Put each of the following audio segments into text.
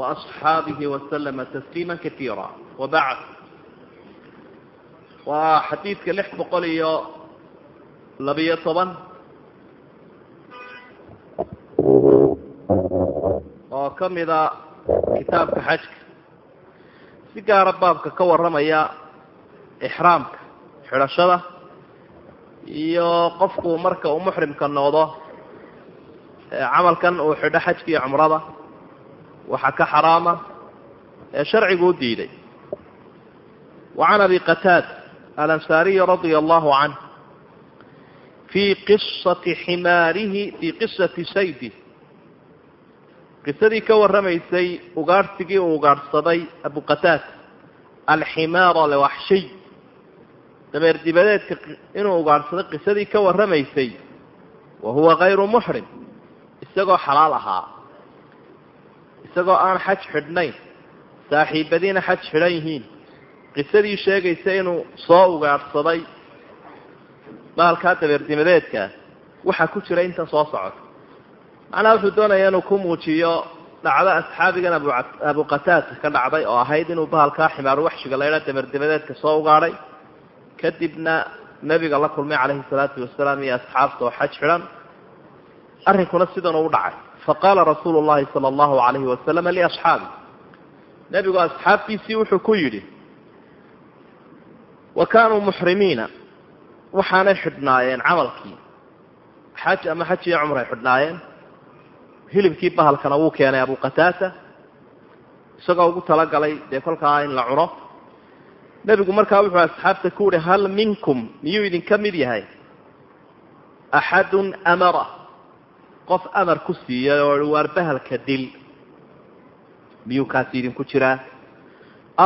وأصحابه وسلم تسليما كثيرا وبعد waa xadiidka lix boqol iyo labiyo toban oo ka mida kitaabka xajka si gaara baabka ka warramaya ixraamka xidhashada iyo qofku marka uu muxrimka noqdo camalkan uu xidho xajka iyo cumrada waxaa ka xaraama ee sharcigu u diiday. Wa can abi qataada alansaariyi radia allahu canh fii qisati ximaarihi fii qisati saydi. Qisadii ka warramaysay ugaadhsigii uu ugaadhsaday abu qataada alximaara lewaxshiy dameer dibadeedka inuu ugaadhsaday qisadii ka warramaysay wa huwa kayru muxrim isagoo xalaal ahaa isagoo aan xaj xidhnayn saaxiibadiina xaj xidhan yihiin qisadii sheegaysa inuu soo ugaadhsaday baalkaa dabeerdimadeedkaa waxaa ku jira inta soo socota macnaha wuxuu doonaya inuu ku muujiyo dhacdo asxaabigan abu qataada ka dhacday oo ahayd inuu bahalkaa ximaaru waxshiga laydhaa dameerdimadeedka soo ugaadhay kadibna nebiga la kulmay calayhi salaatu wasalaam iyo asxaabta oo xaj xidhan arrinkuna sidan uu dhacay faqaala rasuulu llahi sala allahu alayhi wasalama liasxaabi nebigu asxaabtiisii wuxuu ku yidhi wa kaanuu muxrimiina waxaanay xidhnaayeen camalkii xaj ama xaj iyo cumray xidhnaayeen hilibkii bahalkana wuu keenay abu qataata isagoo ugu talagalay dee kolkaa in la cuno nebigu markaa wuxuu asxaabta ku yihi hal minkum miyuu idinka mid yahay axadun amara qof amar ku siiyay oo waar bahalka dil. Miyuu kaasi idinku jiraa?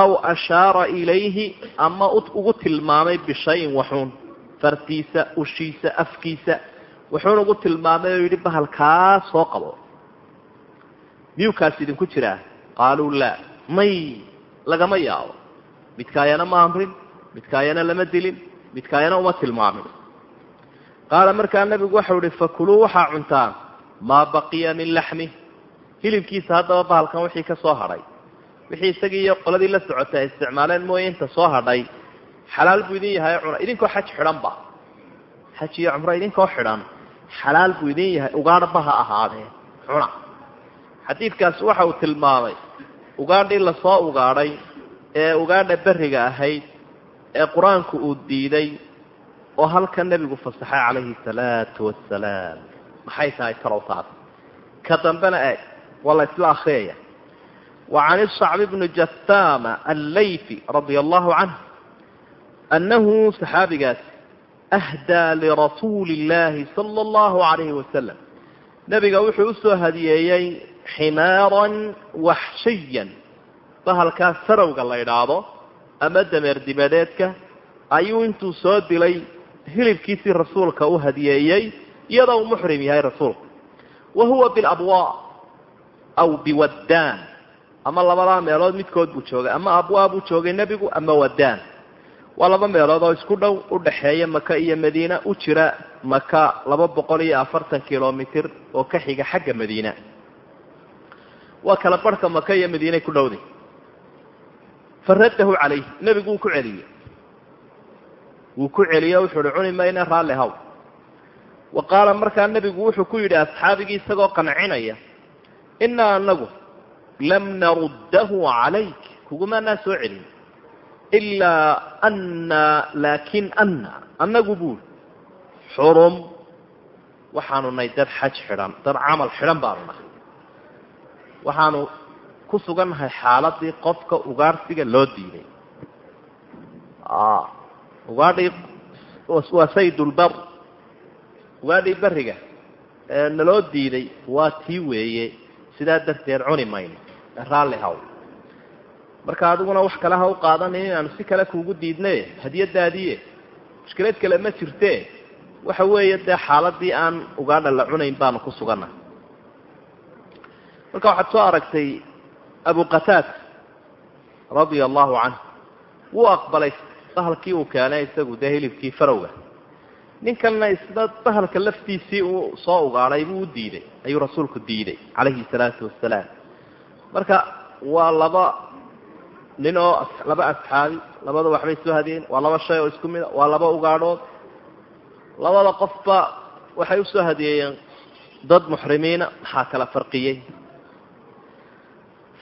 Aw ashaara ilayhi ama ugu tilmaamay bishayin waxuun fartiisa ushiisa afkiisa wuxuun ugu tilmaamay oo yidhi bahalkaa soo qabo. Miyuu kaasi idinku jiraa? Qaaluu laa may lagama yaabo. Midkaayana ma amrin midkaayana lama dilin midkaayana uma tilmaamin. Qaala markaa nabigu waxau ihi fakuluu waxaa cuntaan maa baqiya min laxmi. Hilibkiisa haddaba bahalkan wixii ka soo hadhay. Wixii isagii iyo qoladii la socotay ay isticmaaleen mooye inta soo hadhay. Xalaal buu idin yahay cuna idinkoo xaj xidhanba xaj iyo cumro idinkoo xidhan. Xalaal buu idin yahay ugaadhba ha ahaadee cuna. Xadiidkaasi waxa uu tilmaamay ugaadhii la soo ugaadhay ee ugaadha berriga ahayd ee qur'aanku uu diiday oo halka nebigu fasaxay calayhi salaatu wasalaam maxay tahay talow taas ka dambena eeg waa la isla akriyaya wa can isacbi bni jathama allayfi radia allahu canh annahu saxaabigaas ahdaa lirasuuli illahi sala allahu calayhi wasalam nebiga wuxuu u soo hadiyeeyey ximaaran waxshiyan bahalkaa sarowga la idhaahdo ama dameer dibadeedka. Ayuu intuu soo dilay hilibkiisii rasuulka u hadiyeeyey iyadoo uu muxrim yahay rasuulku. Wa huwa bilabwaa aw biwaddaan ama labadaa meelood midkood buu joogay. Ama abwaa buu joogay nebigu ama waddaan. Waa laba meelood oo isku dhow udhaxeeya maka iyo madiina u jira maka laba boqol iyo afartan kilomitr oo ka xiga xagga madiina. Waa kala barhka maka iyo madiinay ku dhowday. Faraddahu calayh nebigu wuu ku celiyey. Wuu ku celiye wuxuu uhi cuni mayna raalli haw wa qaala markaa nebigu wuxuu ku yidhi asxaabigii isagoo qancinaya innaa anagu lam naruddahu calayk. Kugumaanaa soo celin. Ilaa anna laakin anna annagu buuli xurum waxaanu nahay dad xaj xidhan dad camal xidhan baanu nahay. Waxaanu ku sugannahay xaaladii qofka ugaarsiga loo diiday ugaadhii waa saydulbar ugaadhii beriga naloo diiday waa tii weeye. Sidaa darteed cuni mayno raalli haw marka adiguna wax kale ha u qaadanin inaanu si kale kuugu diidne hadiyadaadiiye mushkilad kale ma jirte. Waxa weeye dee xaaladii aan ugaadha la cunayn baanu ku sugannahay marka waxaad soo aragtay abu qataad radia allahu canhu wuu aqbalay bahalkii uu keenay isagu dee hilibkii farowga ninkanna isna bahalka laftiisii uu soo ugaadhay buu u diiday ayuu rasuulku diiday calayhi salaatu wasalaam marka waa laba nin oo laba asxaabi labada waxbay soo hadiyeen waa laba shay oo isku mida waa laba ugaadhood. Labada qofba waxay u soo hadiyeeyeen dad muxrimiina maxaa kala farqiyey?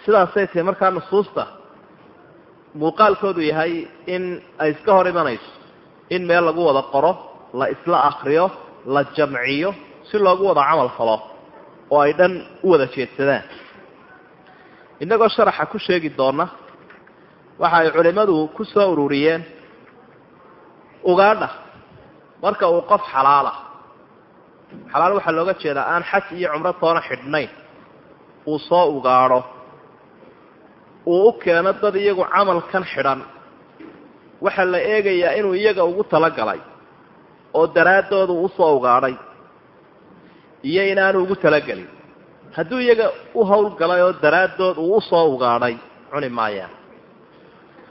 Sidaasay tahay markaa nusuusta muuqaalkoodu yahay in ay iska hor imanayso in meel lagu wada qoro la isla akriyo la jamciyo si loogu wada camal falo oo ay dhan u wada jeedsadaan. Innagoo sharaxa ku sheegi doona waxa ay culimmadu ku soo ururiyeen ugaadha marka uu qof xalaala xalaal waxaa looga jeedaa aan xaj iyo cumro toona xidhnayn uu soo ugaadho uu u keeno dad iyagu camalkan xidhan waxaa la eegayaa inuu iyaga ugu talagalay oo daraaddoodu u soo ugaadhay iyo inaanu ugu talagelin. Hadduu iyaga u howlgalay oo daraaddood uu u soo ugaadhay cuni maayaan.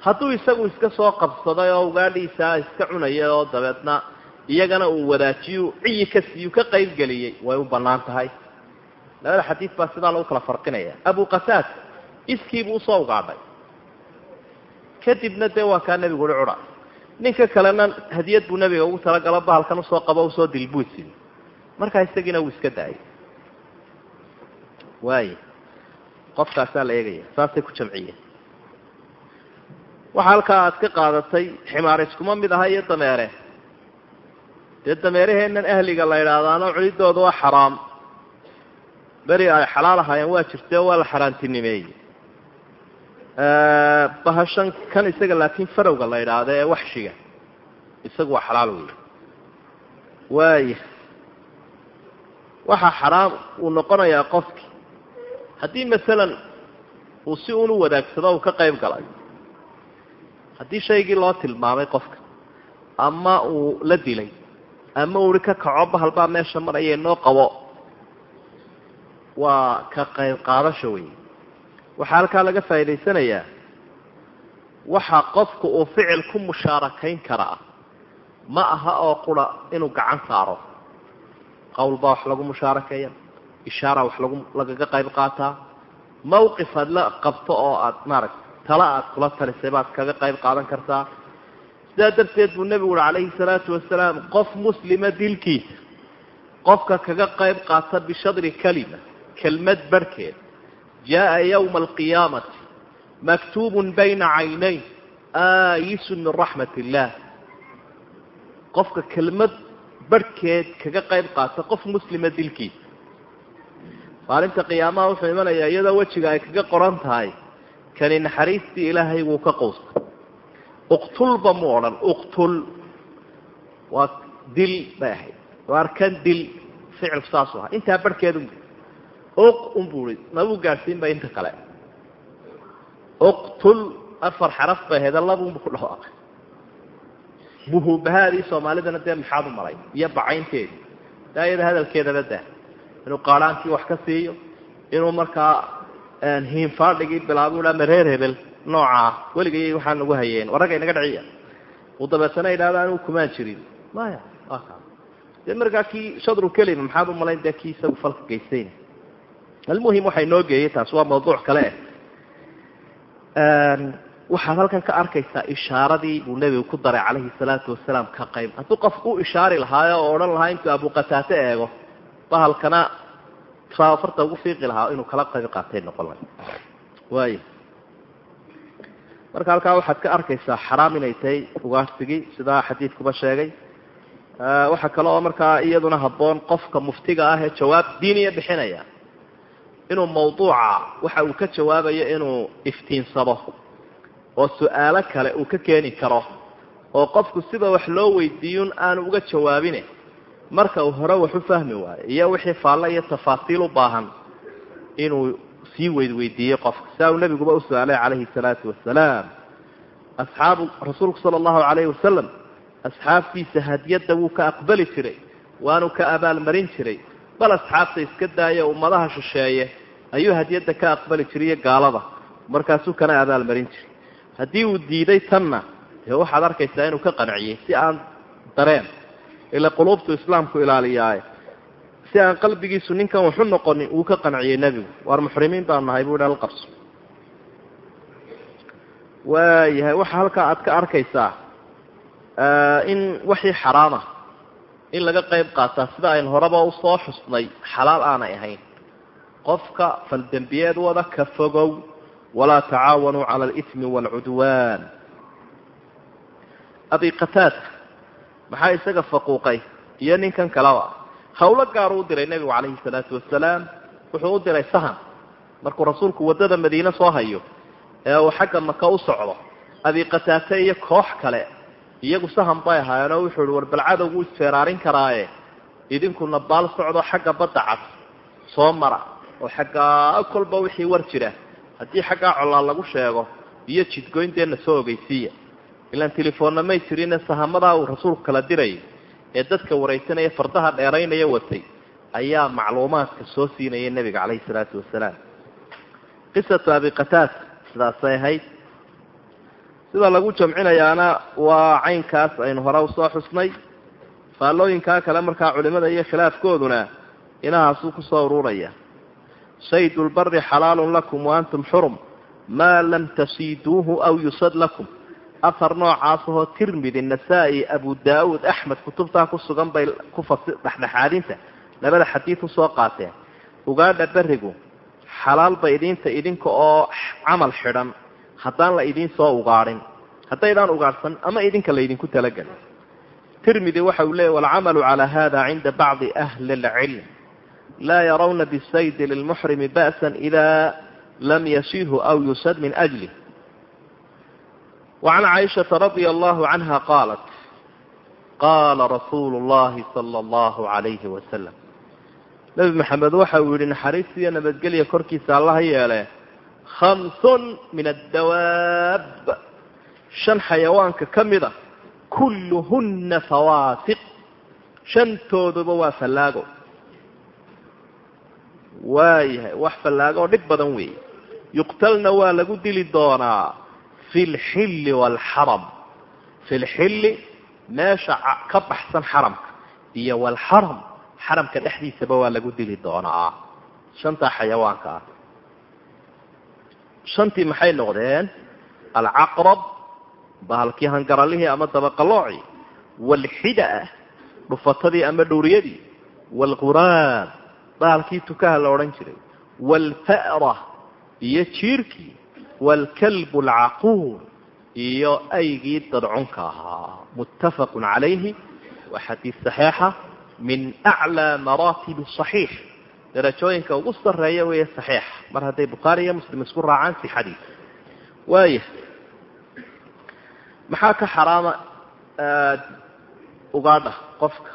Hadduu isagu iska soo qabsaday oo ugaadhiisaa iska cunaya oo dabeedna iyagana uu wadaajiyu ciyi ka siiyu ka qaybgeliyey way u bannaan tahay. Labada xadiid baa sidaa lagu kala farqinaya abu qataad iskiibuu u soo ugaadhay kadibna dee waa kaa nebigu uhi cudha ninka kalena hadiyad buu nebiga ugu talagalo bahalkan u soo qabo u soo dilbuusi markaa isagiina wuu iska daayay waaya qofkaasaa la eegaya saasay ku jamciyeen. Waxa halkaa aad ka qaadatay ximaar iskuma mid aha iyo dameere. Dee dameeraheennan ahliga la idhaahdaano cunidooda waa xaraam. Beri ay xalaal ahaayeen waa jirtay oo waa la xaaraantinimeeyey bahashan kan isaga laakiin farowga la idhaahdo ee waxshiga. Isagu waa xalaal wey waaya waxaa xaraam uu noqonayaa qofki. Haddii masalan uu si unu wadaagsado uu ka qayb galay haddii shaygii loo tilmaamay qofka ama uu la dilay ama uu hi ka kaco bahal baa meesha maraya noo qabo. Waa ka qayb qaadasho wey waxaa halkaa laga faa'idaysanayaa waxa qofku uu ficil ku mushaarakayn karaa ma aha oo qura inuu gacan saaro. Qowl baa wax lagu mushaarakeeya ishaara wax lagu lagaga qayb qaataa mawqif aad la qabto oo aad maaragta tala aad kula talisay baad kaga qayb qaadan kartaa. Sidaa darteed buu nebigu uhi calayhi salaatu wasalaam qof muslima dilkiisa qofka kaga qayb qaata bishadri kalima kelmad barhkeed jaa yawma alqiyaamati maktuubun bayna caynayn aayisun min raxmat illaah qofka kelmad barhkeed kaga qayb qaata qof muslima dilkiisa maalinta qiyaamaha wuxuu imanayaa iyadoo wejiga ay kaga qoran tahay kani naxariistii ilaahay wuu ka qowsta uqtulba mu odhan uqtul waa dil bay ahayd waar kan dil ficilku saasu ahaa intaa barhkeed unbu uq unbuu i mabuu gaadhsiinba inta kale. Uqtul afar xaraf bay ahayd labunbu ku dhawaaqay buhubahaadii soomaalidana dee maxaad u maray? Iyo bacaynteedii daa iyada hadalkeedaba dah inuu qaadhaankii wax ka siiyo inuu markaa hiinfaadhigii bilaabo ha ma reer hebel noocaa weligay waxaan nagu hayeen. Waragga inaga dhiciya uu dabeetana idhahdo anigu kumaan jirin. Maya dee markaa kii shadru kelima maxaad u malayn dee kii isagu falka geystayna almuhim waxay noo geeyey taas waa mawduuc kale. Eh waxaad halkan ka arkaysaa ishaaradii buu nebigu ku daray calayhi salaatu wasalaam ka qayb. Hadduu qof u ishaari lahaayo oo odhan lahaa intuu abuqataate eego bahalkana farta ugu fiiqi lahaa inuu kala qayb qaatay noqon lahay waay marka halkaa waxaad ka arkaysaa xaraam inay tahay ugaarsigii sidaa xadiidkuba sheegay. Waxaa kale oo markaa iyaduna habboon qofka muftiga ah ee jawaab diiniya bixinaya inuu mawduuca waxa uu ka jawaabayo inuu iftiinsado oo su'aalo kale uu ka keeni karo oo qofku sida wax loo weydiiyun aanu uga jawaabine marka uu hore wax u fahmi waayo iyo wixii faalle iyo tafaasiil u baahan inuu sii weydweydiiyey qofka. Saa uu nebiguba u su'aalay calayhi salaatu wasalaam asxaabu rasuulku sala allahu calayhi wasalam asxaabtiisa hadiyadda wuu ka aqbali jiray waanu ka abaalmarin jiray bal asxaabta iska daaya ummadaha shisheeye ayuu hadiyadda ka aqbali jirayo gaalada. Markaasuu kana abaalmarin jiray. Haddii uu diiday tanna dee waxaad arkaysaa inuu ka qanciyey si aan dareen ila quluubtu islaamku ilaaliyaaye si aan qalbigiisu ninkan waxu noqonin uu ka qanciyey nebigu. Waar muxrimiin baanu nahay buu hal qabso. Waayahay waxa halkaa aad ka arkaysaa in waxii xaraama in laga qayb qaataa sida aynu horeba u soo xusnay xalaal aanay ahayn qofka faldembiyeed wada ka fogow walaa tacaawanuu cala alitmi waalcudwaan abi qataada maxaa isaga faquuqay? Iyo ninkan kaleba hawlo gaaru u diray nebigu calayhi salaatu wasalaam wuxuu u diray sahan. Markuu rasuulku waddada madiine soo hayo ee uu xagga maka u socdo abi qataate iyo koox kale iyagu sahan bay ahaayeen oo wuxuu ihi war balcadow wuu isfeeraarin karaaye. Idinkuna baal socdo xagga badda cad. Soo mara oo xaggaa kolba wixii war jira. Haddii xaggaa collaal lagu sheego iyo jidgoynteenna soo ogeysiiya. Ilaan telefoonna may jirine sahamadaa uu rasuulku kala dirayay ee dadka waraysanaya fardaha dheeraynaya watay ayaa macluumaadka soo siinaya nebiga calayhi salaatu wasalaam. Qisatu abi qataada sidaasay ahayd. Sida lagu jamcinayaana waa caynkaas aynu hore u soo xusnay. Faallooyinkaa kale markaa culimada iyo khilaafkooduna inahaasuu ku soo ururaya sayd lbari xalaalun lakum wa antum xurum. Maa lam tasiiduuhu aw yusad lakum. Afar noocaasahoo tirmidi nasaa-i abu daauud axmed kutubtaa ku sugan bay ku fasi dhexdhexaadinta. Labada xadiid u soo qaateen ugaadha berigu xalaal ba idinta idinka oo camal xidhan. Haddaan la idiin soo ugaadhin haddaydaan ugaadhsan ama idinka laydinku talagelin. Tirmidi waxa uu leeyay walcamalu calaa hada cinda bacdi ahli اlcilm laa yarawna bisaydi lilmuxrimi ba'san idaa lam yashihu aw yusad min ajlih wacan caishata radia allahu canha qaalat qaala rasuulu llahi sala allahu calayhi wasalam nebi maxamed waxa uu yidhi naxariist iyo nabadgelya korkiisa allaha yeele khamsun min addawaab shan xayawaanka ka mid a kulluhunna fawaasiq shantooduba waa fallaago waayahay wax fallaago dhib badan weeye yuqtalna waa lagu dili doonaa fi lxilli waalxaram fi lxilli meesha ka baxsan xaramka iyo walxaram xaramka dhexdiisaba waa lagu dili doonaa. Shantaa xayawaanka ah. Shantii maxay noqdeen? Alcaqrab bahalkii hangaralihii ama dabaqalooci waalxidaa dhufatadii ama dhowriyadii waalquraab bahalkii tukaha la odhan jiray. Waalfa'ra iyo jiirkii. Waalkalbu alcaquur iyo aygii dadcunka ahaa. Muttafaqun calayhi waa xadiis saxiixa min aclaa maraatibi saxiix. Darajooyinka ugu sarreeya weeye saxiix. Mar hadday bukhaari iyo muslim isku raacaan sixadiisa waaya maxaa ka xaraama ugaadha qofka?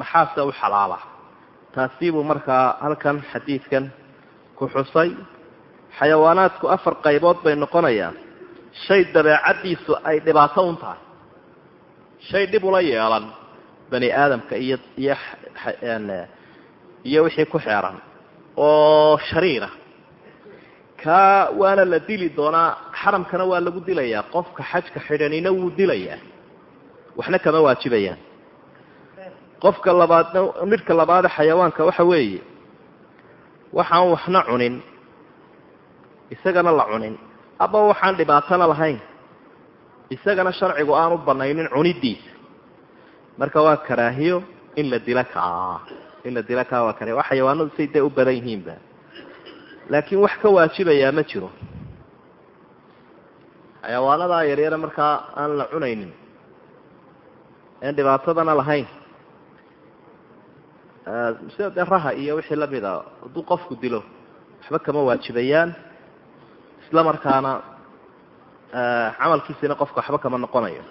Maxaase u xalaala taasi buu markaa halkan xadiidkan ku xusay. Xayawaanaadku afar qaybood bay noqonayaan. Shay dabeecaddiisu ay dhibaato un tahay. Shay dhib ula yeelan bani aadamka iyo iyo iyo wixii ku xeeran oo shariira kaa waana la dili doonaa xaramkana waa lagu dilayaa. Qofka xajka xidhanina wuu dilayaa. Waxna kama waajibayaan qofka labaadna midhka labaade xayawaanka waxa weeye waxaan waxna cunin isagana la cunin aba waxaan dhibaatona lahayn isagana sharcigu aanu banaynin cunidiisa. Marka waa karaahiyo in la dila kaa in la dila kaa waa karaahiyo waa xayawaanadu say dee u badan yihiinba laakiin wax ka waajibayaa ma jiro. Xayawaanadaa yaryare markaa aan la cunaynin een dhibaatadana lahayn sida dee raha iyo wixii la mid a hadduu qofku dilo waxba kama waajibayaan isla markaana camalkiisina qofka waxba kama noqonayo.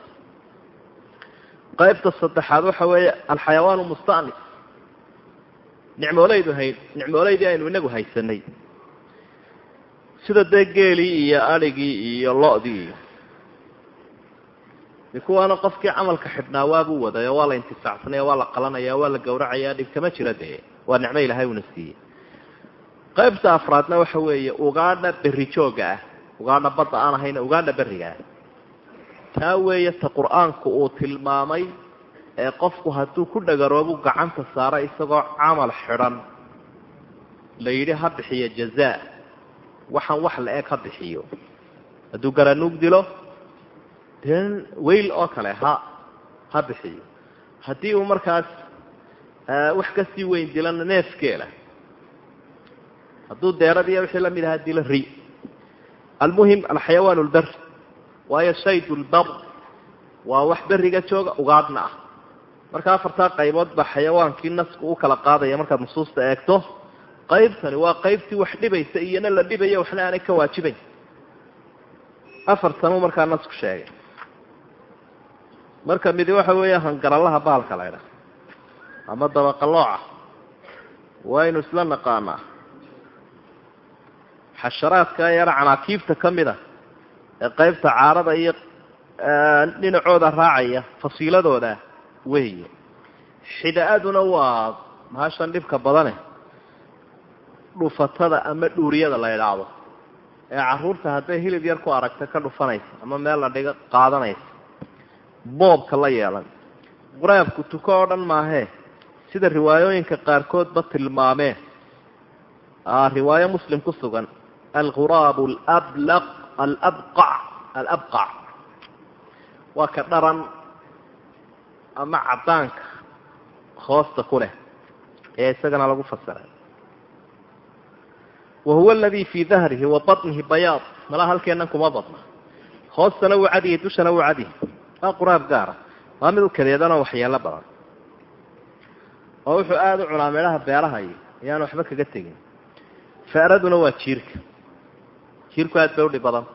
Qaybta saddexaad waxa weeye alxayawaan mustanis. Nicmoolaydu hay nicmoolaydii aynu inagu haysanay. Sida dee geelii iyo adhigii iyo lo-dii iyo de kuwaana qofkii camalka xidhnaa waabuu wadaya waa la intifaacsanaya waa la qalanaya waa la gawracaya dhib kama jira dee. Waa nicmo ilahay una siiyey. Qaybta afraadna waxa weeye ugaadha berri jooga ah. Ugaadha badda aan ahayna ugaadha berriga ah. Taa weeye ta qur'aanku uu tilmaamay ee qofku hadduu ku dhagaroobu gacanta saaro isagoo camal xidhan. La yidhi ha bixiyo jazaa. Waxaan wax la eg ha bixiyo. Hadduu garanuug dilo dee weyl oo kale ha ha bixiyo. Haddii uu markaas wax ka sii weyn dilana neefkeela hadduu deeradiiyo wixii la mid ahaa dilo ri almuhim alxayawaan lberi waayo shayd lbar waa wax beriga jooga ugaadhna ah. Marka afartaa qaybood baa xayawaankii nasku u kala qaadaya markaad nusuusta eegto qaybtani waa qaybtii wax dhibaysa iyona la dhibaya waxna aanay ka waajibayn. Afartanuu markaa nasku sheegay marka midi waxa weeya hangaralaha baalka laydha ama dabaqalooca. Waynu isla naqaanaa. Xasharaadka yar canaakiibta ka mid a ee qaybta caarada iyo dhinacooda raacaya fasiiladooda weeye. Xida-aduna waa mahashan dhibka badane dhufatada ama dhuuriyada la idhaahdo ee carruurta hadday hilib yar ku aragta ka dhufanaysa ama meel la dhigo qaadanaysa boobka la yeelan. Quraabku tuko oo dhan maahee sida riwaayooyinka qaarkoodba tilmaameen riwaayo muslim ku sugan. Alghuraab alablaq alabqac alabqac waa ka dharan ama caddaanka hoosta ku leh ee isagana lagu fasiray wa huwa aladii fii dahrihi wa batnihi bayaad malaa halkeennan kuma badna. Hoostana wuu cadiyahy dushana wuu cadiyahy waa quraab gaara waa mid u kadeedanoo waxyeelo badan. Oo wuxuu aada u cunaa meelaha beeraha iyo ayaan waxba kaga tegin. Faaraduna waa jiirka. Jiirku aad bay udhib badan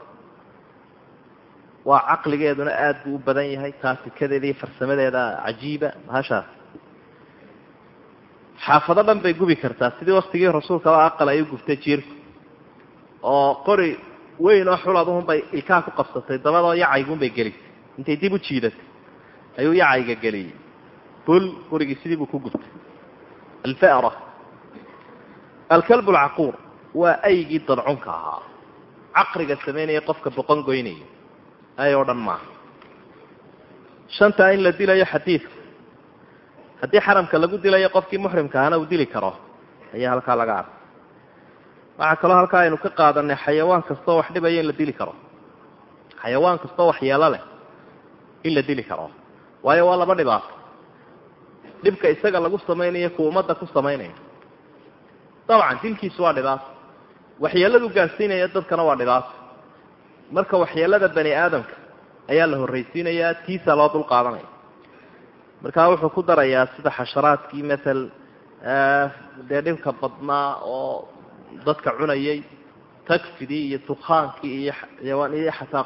waa caqligeeduna aad buu u badan yahay taasikadeeda iyo farsamadeeda cajiiba mahashaas xaafado dhan bay gubi kartaa. Sidii waktigii rasuulkaba aqal ay u guftay jiirku. Oo qori weyn oo xuladunbay ilkaha ku qabsatay dabadoo yacaygunbay gelisay intay dib u jiidatay? Ayuu yacayga geliyey. Bul gurigii sidii buu ku gubtay. Alfara. Alkalb alcaquur waa aygii dadcunka ahaa. Caqriga samaynaya qofka boqon goynaya ay oo dhan maaha. Shantaa in la dilayo xadiidka haddii xaramka lagu dilayo qofkii muxrimka ahana uu dili karo ayaa halkaa laga arkay waxaa kaloo halkaa aynu ka qaadanay xayawaan kastoo wax dhibaya in la dili karo. Xayawaan kastoo waxyeelo leh in la dili karo. Waayo waa laba dhibaato dhibka isaga lagu samaynayo kuwa ummadda ku samaynaya dabcan dilkiisu waa dhibaato waxyeeladu gaadhsiinaya dadkana waa dhibaato marka waxyeelada bani aadamka ayaa la horraysiinayaa tiisa loo dul qaadanaya. Markaa wuxuu ku darayaa sida xasharaadkii matal dee dhibka badnaa oo dadka cunayay tagfidii iyo xayawaan iyo xataa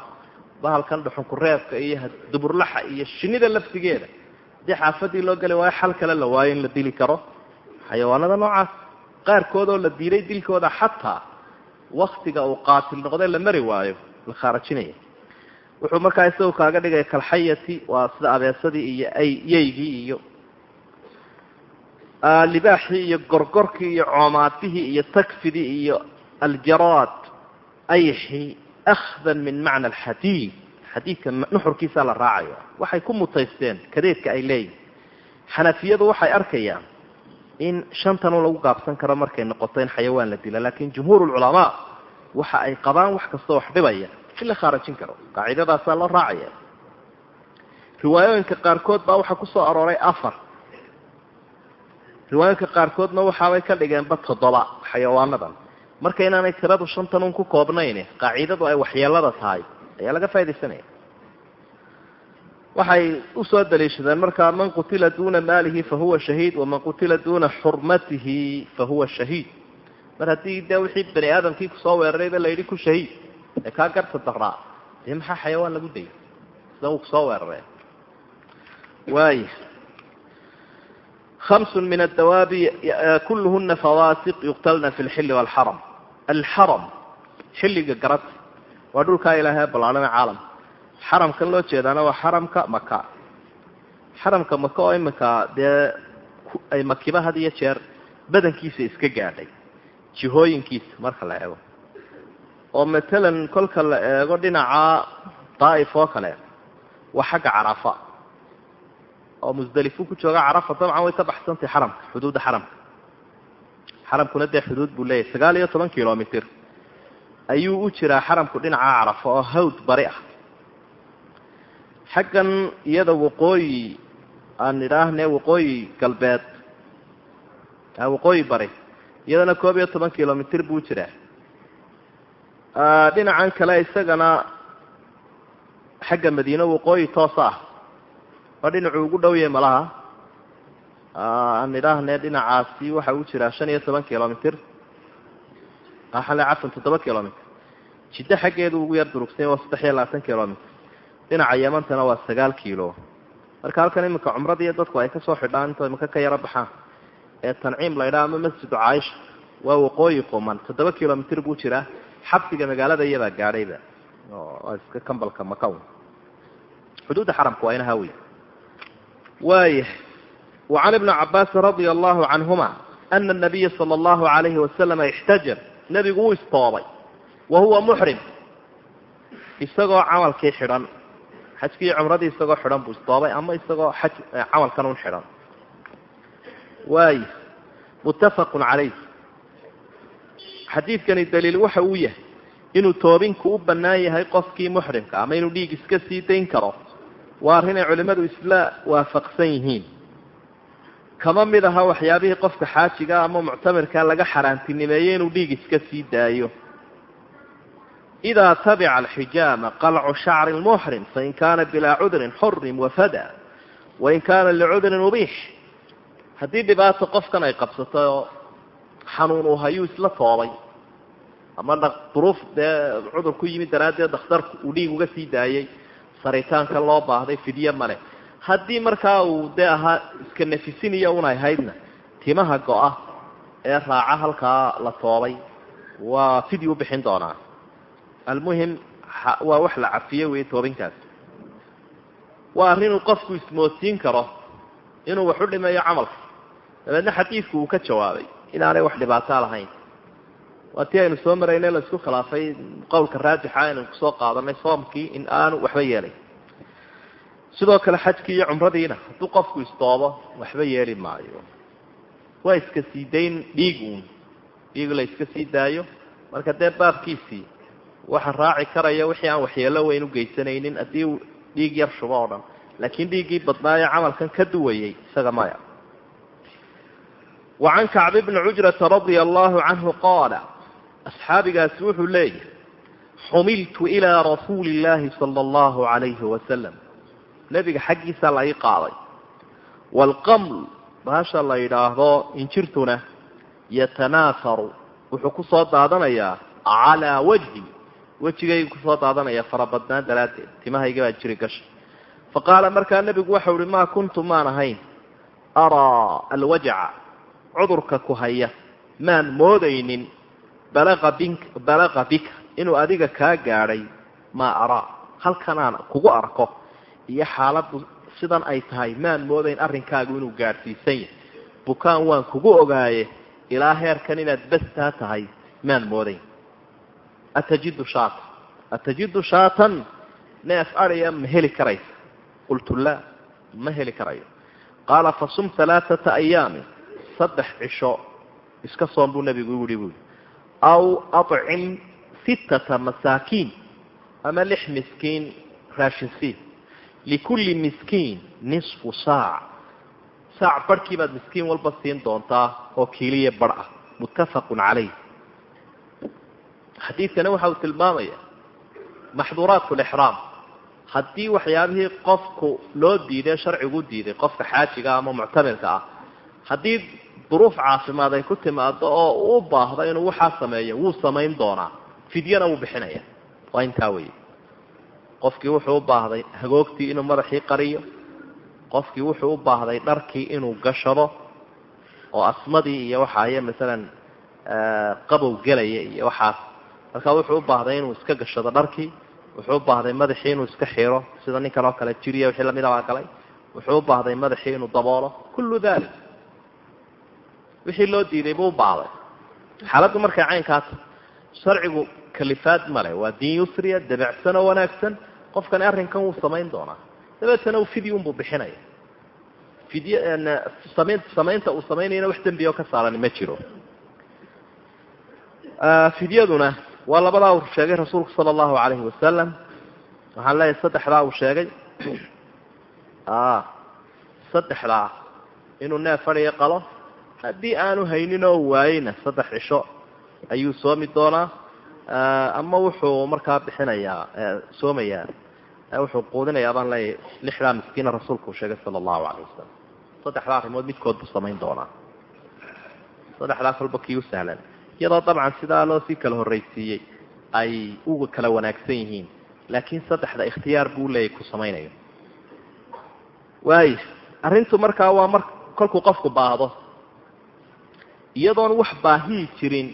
bahalkan dhuxunkureebka iyo duburlaxa iyo shinida laftigeeda. Haddii xaafadii loo geli waayo xal kale la waayo in la dili karo. Xayawaanada noocaas qaarkood oo la diiday dilkooda xataa waktiga uu qaatil noqday la mari waayo la khaarajinaya. Wuxuu markaa isagu kaaga dhigaya kalxayati waa sida abeesadii iyo yeygii iyo libaaxii iyo gorgorkii iyo coomaatihii iyo tagfidii iyo aljaraad ayxii akhdan min macna alxadiid xadiidka nuxurkiisaa la raacaya waxay ku mutaysteen kadeedka ay leeyihiin xanafiyadu waxay arkayaan in shantanun lagu gaabsan karo markay noqoto in xayawaan la dila laakiin jumhuur lculamaa waxa ay qabaan wax kastoo wax dhibaya in la khaarajin karo qaacidadaasaa loo raacaya riwaayooyinka qaarkood baa waxaa ku soo arooray afar riwaayooyinka qaarkoodna waxaabay ka dhigeenba toddoba xayawaanadan marka inaanay tiradu shantan un ku koobnayn qaacidadu ay waxyeelada tahay ayaa laga faa'idaysanaya waxay u soo daliishadeen markaa man qutila duuna maalihi fahuwa shahiid waman qutila duuna xurmatihi fahuwa shahiid. Mar haddii dee wixii bani aadamkii ku soo weerarayba la yidhi ku shahiid ee kaa garta daraa dee maxaa xayawaan lagu dayay? Sida uu ku soo weeraree waaya hamsun min addawaabi kulluhuna fawaasiq yuqtalna fi lxilli waalxaram alxaram xilliga garad waa dhulkaa ilaahay ballaadhana caalam xaramkan loo jeedaana waa xaramka maka xaramka maka oo iminka dee ay makiba had iyo jeer badankiisa iska gaadhay jihooyinkiisa marka la eego oo matalan kolka la eego dhinaca daa'if oo kale waa xagga carafa oo musdalifu ku jooga carafa dabcan way ka baxsantahay xaramka xuduudda xaramka. Xaramkuna dee xuduud buu leeyahay sagaal iyo toban kilomitr ayuu u jiraa xaramku dhinaca carafa oo hawd bari ah. Xaggan iyada waqooyi aan idhaahne waqooyi galbeed waqooyi bari iyadana koob iyo toban kilomitr buu jiraa. Dhinacan kale isagana xagga madiine waqooyi toosa ah waa dhinacuu ugu dhow yahay malaha. Aan idhaahne dhinacaasi waxa u jiraa shan iyo toban kilomitr xale cafan toddoba kilomitr jiddo xaggeedu ugu yar durugsanya waa saddex iyo labaatan kilomitr dhinaca yamantana waa sagaal kilo marka halkan iminka cumradiiyo dadku ay ka soo xidhaan intoo imika ka yaro baxaan ee tanciim la ydhaha ama masjidu caaisha waa waqooyi quman. Toddoba kilomitr buu jiraa. Xabsiga magaalada iyabaa gaadhayba. Iska kambalka makaw. Xuduudda xaramka waa inaha wey waaya wacan ibni cabaasin radia allahu canhuma ana nabiya sala allahu alayhi wasalama ixtajar nebigu wuu istoobay wa huwa muxrim isagoo camalkii xidhan xajkii cumradii isagoo xidhan buu istoobay ama isagoo xaj camalkan un xidhan waay muttafaqun calayh xadiidkani daliil waxa uu yahay inuu toobinku u bannaan yahay qofkii muxrimka ama inuu dhiig iska sii dayn karo waa arrinay culimmadu isla waafaqsan yihiin. Kama mid aha waxyaabihii qofka xaajiga ama muctamirka laga xaaraantinimeeyey inuu dhiig iska sii daayo. Idaa tabica alxijaama qalcu shacri lmuxrim fain kaana bilaa cudrin xurim wafada wain kaana licudrin ubiix. Haddii dhibaato qofkan ay qabsato xanuun uu hayuu isla toobay ama duruuf dee cudur ku yimid daraaddeed dakhtarku uu dhiig uga sii daayey saritaanka loo baahday fidye male haddii markaa uu dee ahaa iska nafisiniyo unay haydna timaha go-a ee raaca halkaa la toobay waa fidyi u bixin doonaa. Almuhim waa wax la cafiyo wey toobinkaas. Waa arrinuu qofku ismoodsiin karo inuu wax u dhimeeyo camalka. Dabeedna xadiidku uu ka jawaabay inaanay wax dhibaataa lahayn waa tii aynu soo maraynay la isku khilaafay qowlka raajixa aynu ku soo qaadanay soomkii in aanu waxba yeelay. Sidoo kale xajkii iyo cumradiina hadduu qofku istoobo waxba yeeli maayo. Waa iska sii dayn dhiig uun. Dhiig la sii daayo. Marka dee baabkiisii waxa raaci karaya wixii aan waxyeelo weyn u geysanaynin haddii dhiig yar shubo oo dhan. Laakiin dhiiggii badnaayo camalkan ka duwayay isaga maya. Wacan kacbi bni cujrata radia allahu canhu qaala asxaabigaasi wuxuu leeyahay xumiltu ilaa rasuuli illaahi sala allahu alayhi wasalam nebiga xaggiisa la ii qaaday. Waalqaml baasha la yidhaahdo injirtuna yatanaafaru. Wuxuu ku soo daadanayaa calaa wajhi. Wejigaygu ku soo daadanaya farabadnaan daraaddeed timahayga baa jiri gasha fa qaala markaa nebigu waxau uhi maa kuntu maan ahayn. Araa alwajca cudurka ku haya maan moodaynin balaqa bika inuu adiga kaa gaadhay maa araa halkanaan kugu arko. Iyo xaaladdu sidan ay tahay maan moodayn arrinkaagu inuu gaadhsiisan yahay. Bukaan waan kugu ogaaye ilaa heerkan inaad bestaa tahay maan moodayn. Atajidu shaatan atajidu shaatan neef adhiya ma heli karaysa. Qultu laa ma heli karayo. Qaala fasum alaaata ayaamin saddex cisho iska soom buu nebigu yihi buui aw acim sittata masaakiin ama lix miskiin raashinsiin likulli miskiin nisfu saac saac barhkii baad miskiin walba siin doontaa oo kiiliya bar ah muttafaqun calayh xadiidkani waxa uu tilmaamaya maxduuraat lixraam haddii waxyaabihii qofku loo diiday sharcigu diiday qofka xaajiga ama muctamirka ah haddii duruuf caafimaad ay ku timaado oo uu baahdo inuu waxaa sameeyo wuu samayn doonaa. Fidyana wuu bixinaya. Waa intaa wey qofkii wuxuu u baahday hagoogtii inuu madaxii qariyo. Qofkii wuxuu u baahday dharkii inuu gashado. Oo asmadii iyo waxaayo masalan qabow gelaya iyo waxaas. Markaa wuxuu u baahday inuu iska gashado dharkii. Wuxuu u baahday madaxii inuu iska xiro sida ninkan oo kale jiriya wixii la mid abaa galay. Wuxuu u baahday madaxii inuu daboolo. Kullu dalik wixii loo diiday buu u baahday xaaladdu markay caynkaata sharcigu kalifaad male waa diin yusriya dabecsan oo wanaagsan. Qofkani arrinkan wuu samayn doonaa. Dabeetana u fidyi unbuu bixinaya. Samayn samaynta uu samaynayana wax dembi oo ka saarani ma jiro. Fidyaduna waa labadaa uu sheegay rasuulku sala allahu calayhi wasalam waxaan leeyahay saddexdaa uu sheegay. Saddexdaa inuu neef fadhiga qalo haddii aanu haynin oo waayeyna saddex cisho ayuu soomi doonaa ama wuxuu markaa bixinayaa soomayaa wuxuu quudinayaa baan leeyahay lixdaa miskiina rasuulku uu sheegay sala allahu calayh wasalam saddexdaa arrimood midkood buu samayn doonaa. Saddexdaa kolba kii u sahlan. Iyadoo dabcan sidaa loo sii kala horraysiiyey ay uga kala wanaagsan yihiin laakiin saddexda ikhtiyaar buu leeyahy ku samaynayo. Waayo arrintu markaa waa mar kolkuu qofku baahdo iyadoon wax baahii jirin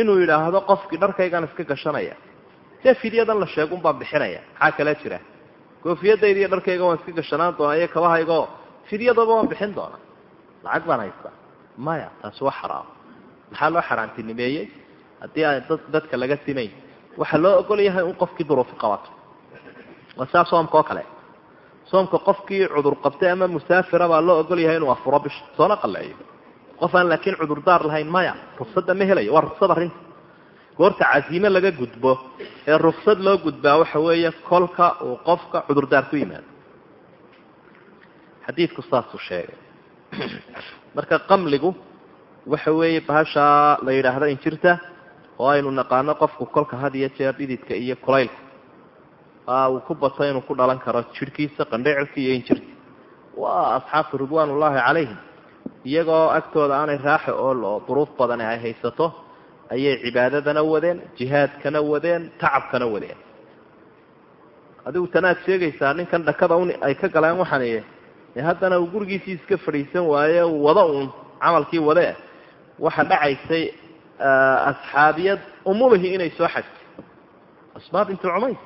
inuu yidhaahdo qofkii dharkaygan iska gashanaya. Dee fidyadan la sheegun baan bixinaya. Maxaa kala jira? Koofiyadayda iyo dharkayga waan iska gashanaan doonaa iyo kabahaygo. Fidyadaba waan bixin doonaa. Lacag baan haystaa. Maya taasi waa xaraam. Maxaa loo xaaraantinimeeyey haddii aan dad dadka laga simayn waxaa loo ogol yahay in qofkii duruufi qabato waa saa soomka oo kale. Soomka qofkii cudur qabtay ama musaafira baa loo ogol yahay inuu afuro bisha soona qaleeyo qof aan laakiin cudurdaar lahayn maya rufsadda ma helayo waa ruksad arrinta. Goorta casiime laga gudbo ee ruksad loo gudbaa waxa weeye kolka uu qofka cudurdaar ku yimaado. Xadiidku saasuu sheegay. Marka qamligu waxa weeye bahashaa la yidhaahdo injirta oo aynu naqaano qofku kolka had iyo jeer dhididka iyo kulaylka. Uu ku bato inuu ku dhalan karo jidhkiisa qandhicilka iyo injirta. Waa asxaabtu ridwaan ullaahi calayhim iyagoo agtooda aanay raaxi ool oo duruuf badani ay haysato ayay cibaadadana wadeen jihaadkana wadeen tacabkana wadeen. Adigu tanaad sheegaysaa ninkan dhakada un ay ka galeen waxaaniye ee haddana uu gurigiisii iska fadhiisan waaye wada uun camalkii wade waxa dhacaysay asxaabiyad umulihii inay soo xajtay asmaa bintu cumays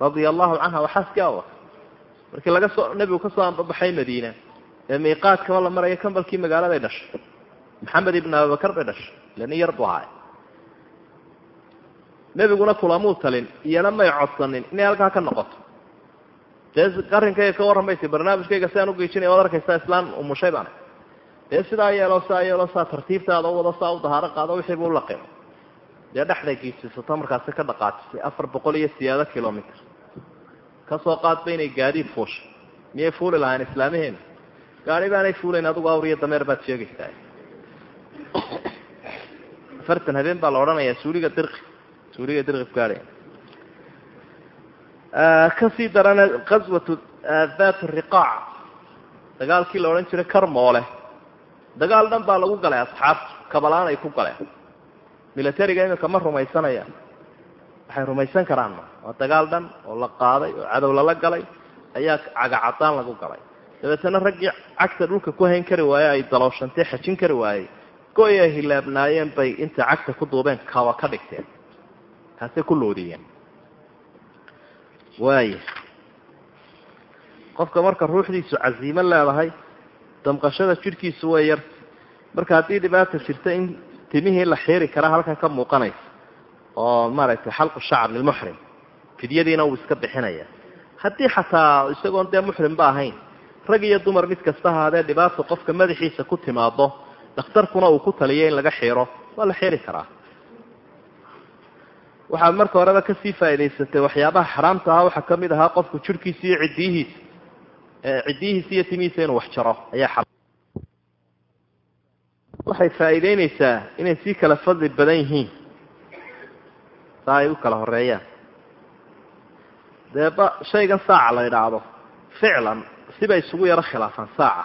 radia allahu canha awa. Markii laga soo nebigu ka soo ambabaxay madiina ee miiqaadkaba la maraya kambalkii magaaladay dhashay maxamed ibn abibakar bay dhashay ila nin yar buu ahaay nebiguna kulamuu talin iyana may codsanin inay halkaa ka noqoto. Dee arrinkayga ka warramaysa barnaamijkayga si aan ugeejinaya waad arkaysaa islaan umushay baana dee sidaa yeelo saa yeelo saa tartiibtaada u wado saa u dahaaro qaado wixii buu laqimo dee dhexday giijsisato markaasi ka dhaqaajisay afar boqol iyo siyaado kilomitr ka soo qaadba inay gaadiid fuushay. Miyay fuuli lahayn islaamaheena gaari baanay fuulayn adigu awr iyo dameer baad sheegaysaa afartan habeen baa la odhanayaa suuliga dirqi suuliga dirqib gaadhaya ka sii darana qaswatu dhat riqaac dagaalkii la odhan jiray karmoole dagaal dhan baa lagu galay asxaabtu kabalaan ay ku galeen milatariga iminka ma rumaysanayaan waxay rumaysan karaan ma waa dagaal dhan oo la qaaday oo cadow lala galay ayaa cagacadaan lagu galay dabeetana raggii cagta dhulka ku hayn kari waaye ay dalooshantee xajin kari waayey go-y ay hilaabnaayeen bay intay cagta ku duubeen kaba ka dhigteen. Taasay ku loodiyeen. Waaya qofka marka ruuxdiisu casiimo leedahay damqashada jidhkiisu way yarta marka haddii dhibaata jirta in timihii la xiiri karaa halkan ka muuqanaysa oo maaragtay xalqu shacab lilmuxrim fidyadiina wuu iska bixinaya haddii xataa isagoon dee muxrimba ahayn rag iyo dumar mid kasta ahaadee dhibaata qofka madaxiisa ku timaado dhakhtarkuna uu ku taliyo in laga xiiro waa la xiiri karaa. Waxaad marka horeba ka sii faa'idaysatay waxyaabaha xaraamta ahaa waxaa ka mid ahaa qofku jidhkiisa iyo ciddiyihiisa ciddiyihiisa iyo timihiisa inuu wax jaro ayaa waxay faa'iideyneysaa inay sii kala fadli badan yihiin. Saa ay u kala horeeyaan deeba shaygan saaca la idhaahdo ficlan siba isugu yaro khilaafaan saaca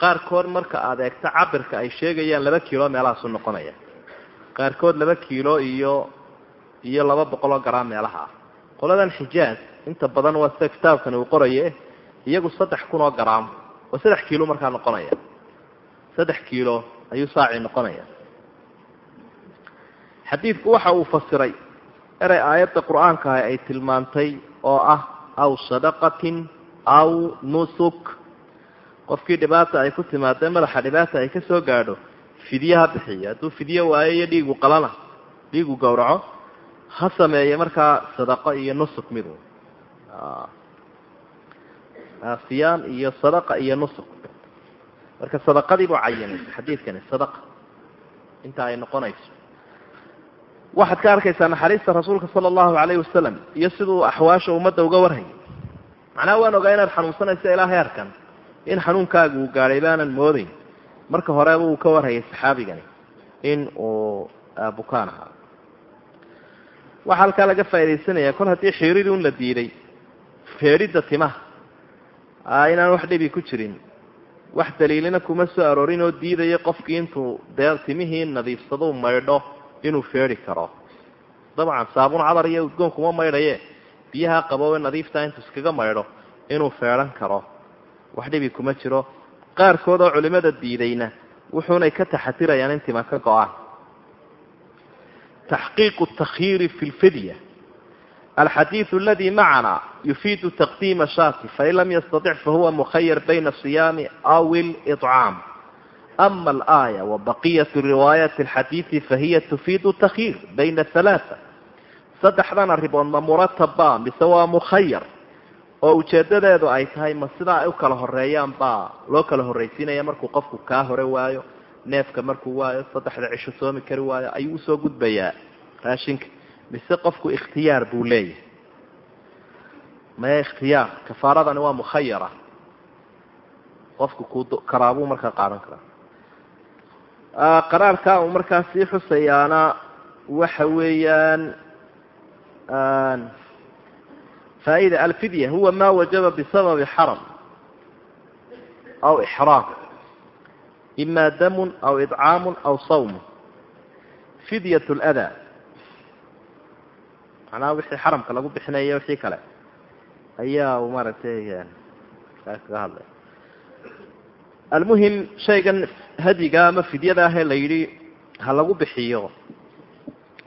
qaarkood marka aada eegto cabirka ay sheegayaan laba kiilo meelahaasu noqonaya. Qaarkood laba kiilo iyo iyo laba boqoloo garaam meelaha ah. Qoladan xijaaj inta badan waa sida kitaabkani uu qoraye iyagu saddex kun oo garaam oo saddex kiilo markaa noqonaya. Saddex kiilo ayuu saaci noqonaya. Xadiidku waxa uu fasiray erey aayadda qur'aanka ah ay tilmaantay oo ah aw sadaqatin aw nusuk. Qofkii dhibaata ay ku timaadee madaxa dhibaata ay ka soo gaadho fidye ha bixiyo hadduu fidye waayo iyo dhiigu qalana dhiigu gowraco. Ha sameeye markaa sadaqo iyo nusuk midu. Siyaan iyo sadaqa iyo nusuk. Marka sadaqadii buu cayinay xadiidkani sadaqa. Inta ay noqonayso. Waxaad ka arkaysaa naxariista rasuulka sala allahu calayhi wasalam iyo siduu axwaasha ummadda uga warhayay macnaha waan ogaa inaad xanuunsanayso ilaa heerkan. In xanuunkaaga uu gaadhay baanan moodayn marka horeba uu ka warhayay saxaabigani. In uu bukaan ahaa. Waxaa halkaa laga faaidaysanaya kol haddii xiiridii un la diiday feedhidda timaha inaan wax dhibi ku jirin wax daliilina kuma soo aroorin oo diidaya qofkii intuu dee timihii nadiifsado maydho inuu feedhi karo. Dabcan saabuun cadar iyo udgoon kuma maydhaye biyaha qabowe nadiiftaa intu iskaga maydho inuu feedhan karo. Wax dhibi kuma jiro. Qaarkood oo culimmada diidayna wuxuunay ka taxadirayaan intima ka go'aan. Taxqiiqu takyiiri fi lfidya alxadiidu aladii macanaa yufiidu taqdiima shaati fain lam yastatic fahuwa mukhayar bayna asiyaami aw ilicaam ama alaaya wa baqiyatu riwaayati alxadiidi fahiya tufiidu takyiir bayna halaaa saddexdan arrimood ma muratabba mise waa mukhayar oo ujeedadeedu ay tahay ma sidaa ay u kala horeeyaan baa loo kala horraysiinaya markuu qofku kaa hore waayo neefka markuu waayo saddexda cisho soomi kari waayo ayuu u soo gudbayaa. raashinka. mise qofku ikhtiyaar buu leeyahay. maya ikhtiyaar? kafaaradani waa mukhayara qofku ku karaabuu markaa qaadan karaa. Qaraarkaa uu markaa sii xusayaana waxa weeyaan faaida alfidya huwa ma wajaba bisababi xaram aw ixraam ima damun aw idcaamu aw sawmu fidyat ldaa macnaha wixii xaramka lagu bixinaya wixii kale ayaa uu maaragtay kaga hadlay almuhim shaygan hadiga ama fidyada ahee la yidhi ha lagu bixiyo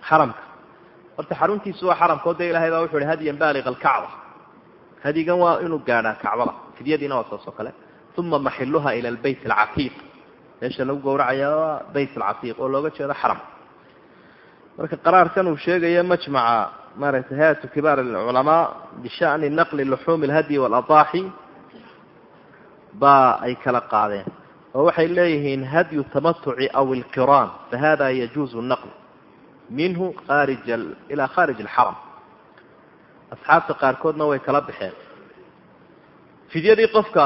xaramka horta xaruntiisu waa xaramkao de ilahay baa wuxu uhi hadyan baaliq alkacba. Hadigan waa inuu gaadhaa kacbada fidyadiina waa saas oo kale uma maxiluha ila lbayt alcatiiq meesha lagu gawracaya waa bayt alcatiiq oo looga jeedo xaram. Marka qaraarkan uu sheegayo majmaca maaragtay hay'atu kibaar alculamaa bishani naqli luxuumi alhadyi waaladaaxi baa ay kala qaadeen. Oo waxay leeyihiin hadyu tamatuci aw ilqiraan fahada yajuuzu naql minhu ilaa kharij alxaram asxaabta qaarkoodna way kala baxeen. Fidyadii qofka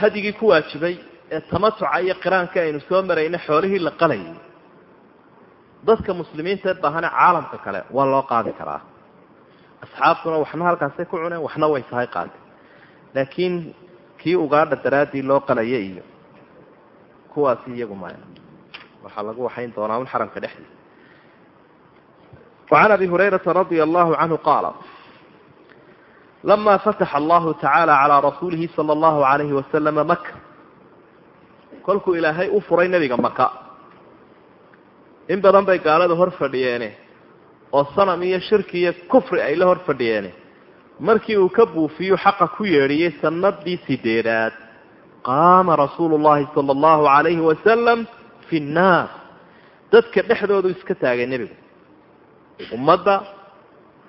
hadigii ku waajibay ee tamatuca iyo qiraanka aynu soo marayna xoolihii la qalayay dadka muslimiinta ee baahane caalamka kale waa loo qaadi karaa. Asxaabtuna waxna halkaasay ku cuneen waxna way tahay qaadi laakiin kii ugaadha daraaddii loo qalaya iyo kuwaasi iyagu maya waxaa lagu waxayn doonaa un xaramka dhexdiisa وعن أبي هريرة رضي الله عنه قال لما فتح الله تعالى على رسوله صلى الله عليه وسلم مكة kolkuu ilaahay u furay nebiga maka in badan bay gaalada hor fadhiyeene oo sanam iyo shirki iyo kufri ay la hor fadhiyeene markii uu ka buufiyu xaqa ku yeedhiyey sanadii sideedaad qaama rasuulu llahi sala allahu calayhi wasalam fi nnaas dadka dhexdoodu iska taagay nebigu ummadda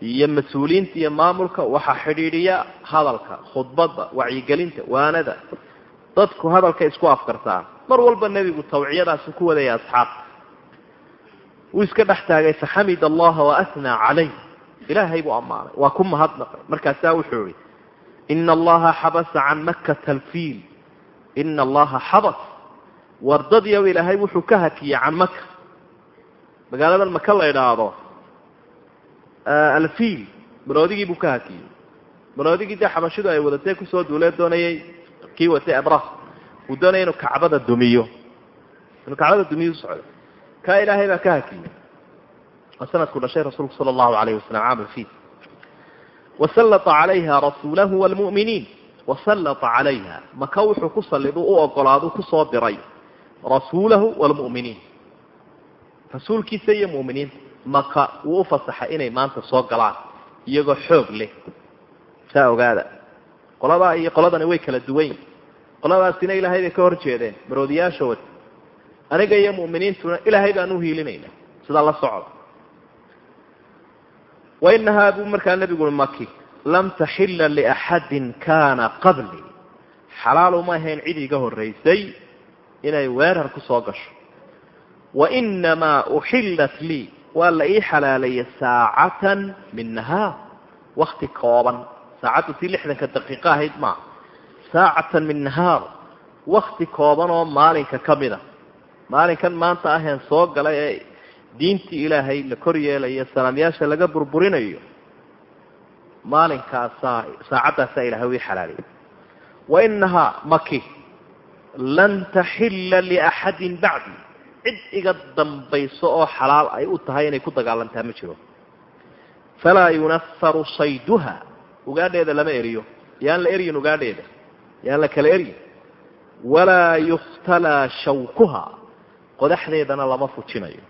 iyo mas'uuliyiinta iyo maamulka waxaa xidhiidhiya hadalka khudbadda wacyigelinta waanada. Dadku hadalka isku afkartaan mar walba nebigu tawciyadaasu ku wadaya asxaabta wuu iska dhex taagay faxamid allaha waathnaa calayh ilaahay buu ammaanay. Waa ku mahadnaqay markaasaa wuxuu ihi ina allaha xabasa can makkata alfiil ina allaha xabas. Wardadiiba ilaahay wuxuu ka hakiyey can maka magaaladan maka la idhaahdo alfiil maroodigii buu ka hakiyey maroodigii dee xabashidu ay wadatee ku soo duulee doonayay kii watay abras uu doonaya inuu kacbada dumiyo inuu kacbada dumiyo socdo kaa ilaahay baa ka hakiyey waa sanadku dhashay rasuulku sala allahu alayh wasalam caam alfiil wasallata calayha rasuulahu waalmu'miniin wasallata calayha maka wuxuu ku sallid u ogolaadu ku soo diray rasuulahu waalmu'miniin rasuulkiisa iyo mu'miniinta maka wuu u fasaxay inay maanta soo galaan iyagoo xoog leh. Saa ogaada qoladaa iyo qoladani way kala duwan yihiin qoladaasina ilaahay bay ka hor jeedeen maroodiyaashooda aniga iyo mu'miniintuna ilaahay baan u hiilinayna sidaa la socda wainahaa buu markaa nebigu maki lam taxila liaxadin kaana qablii xalaal uma ahayn cid iga horraysay inay weerar ku soo gasho. Wainamaa uxillat lii waa la ii xalaaleeyey saacatan min nahaar. Wakti kooban. Saacaddu tii lixdanka daqiiqo ahayd maa saacatan min nahaar. Wakti kooban oo maalinka ka mid a. Maalinkan maanta aheen soo galay ee diintii ilaahay la kor yeelayo salaamyaasha laga burburinayo maalinkaasaa saacaddaasaa ilahay ii xalaaliyay wainahaa maki lan taxilla liaxadin bacdi cid iga dambayso oo xalaal ay u tahay inay ku dagaalantaa ma jiro. Falaa yunafaru sayduha. Ugaadheeda lama eriyo. Yaan la eryin ugaadheeda. Yaan la kala eryin walaa yukhtalaa shawkuha. Qodaxdeedana lama fujinayo.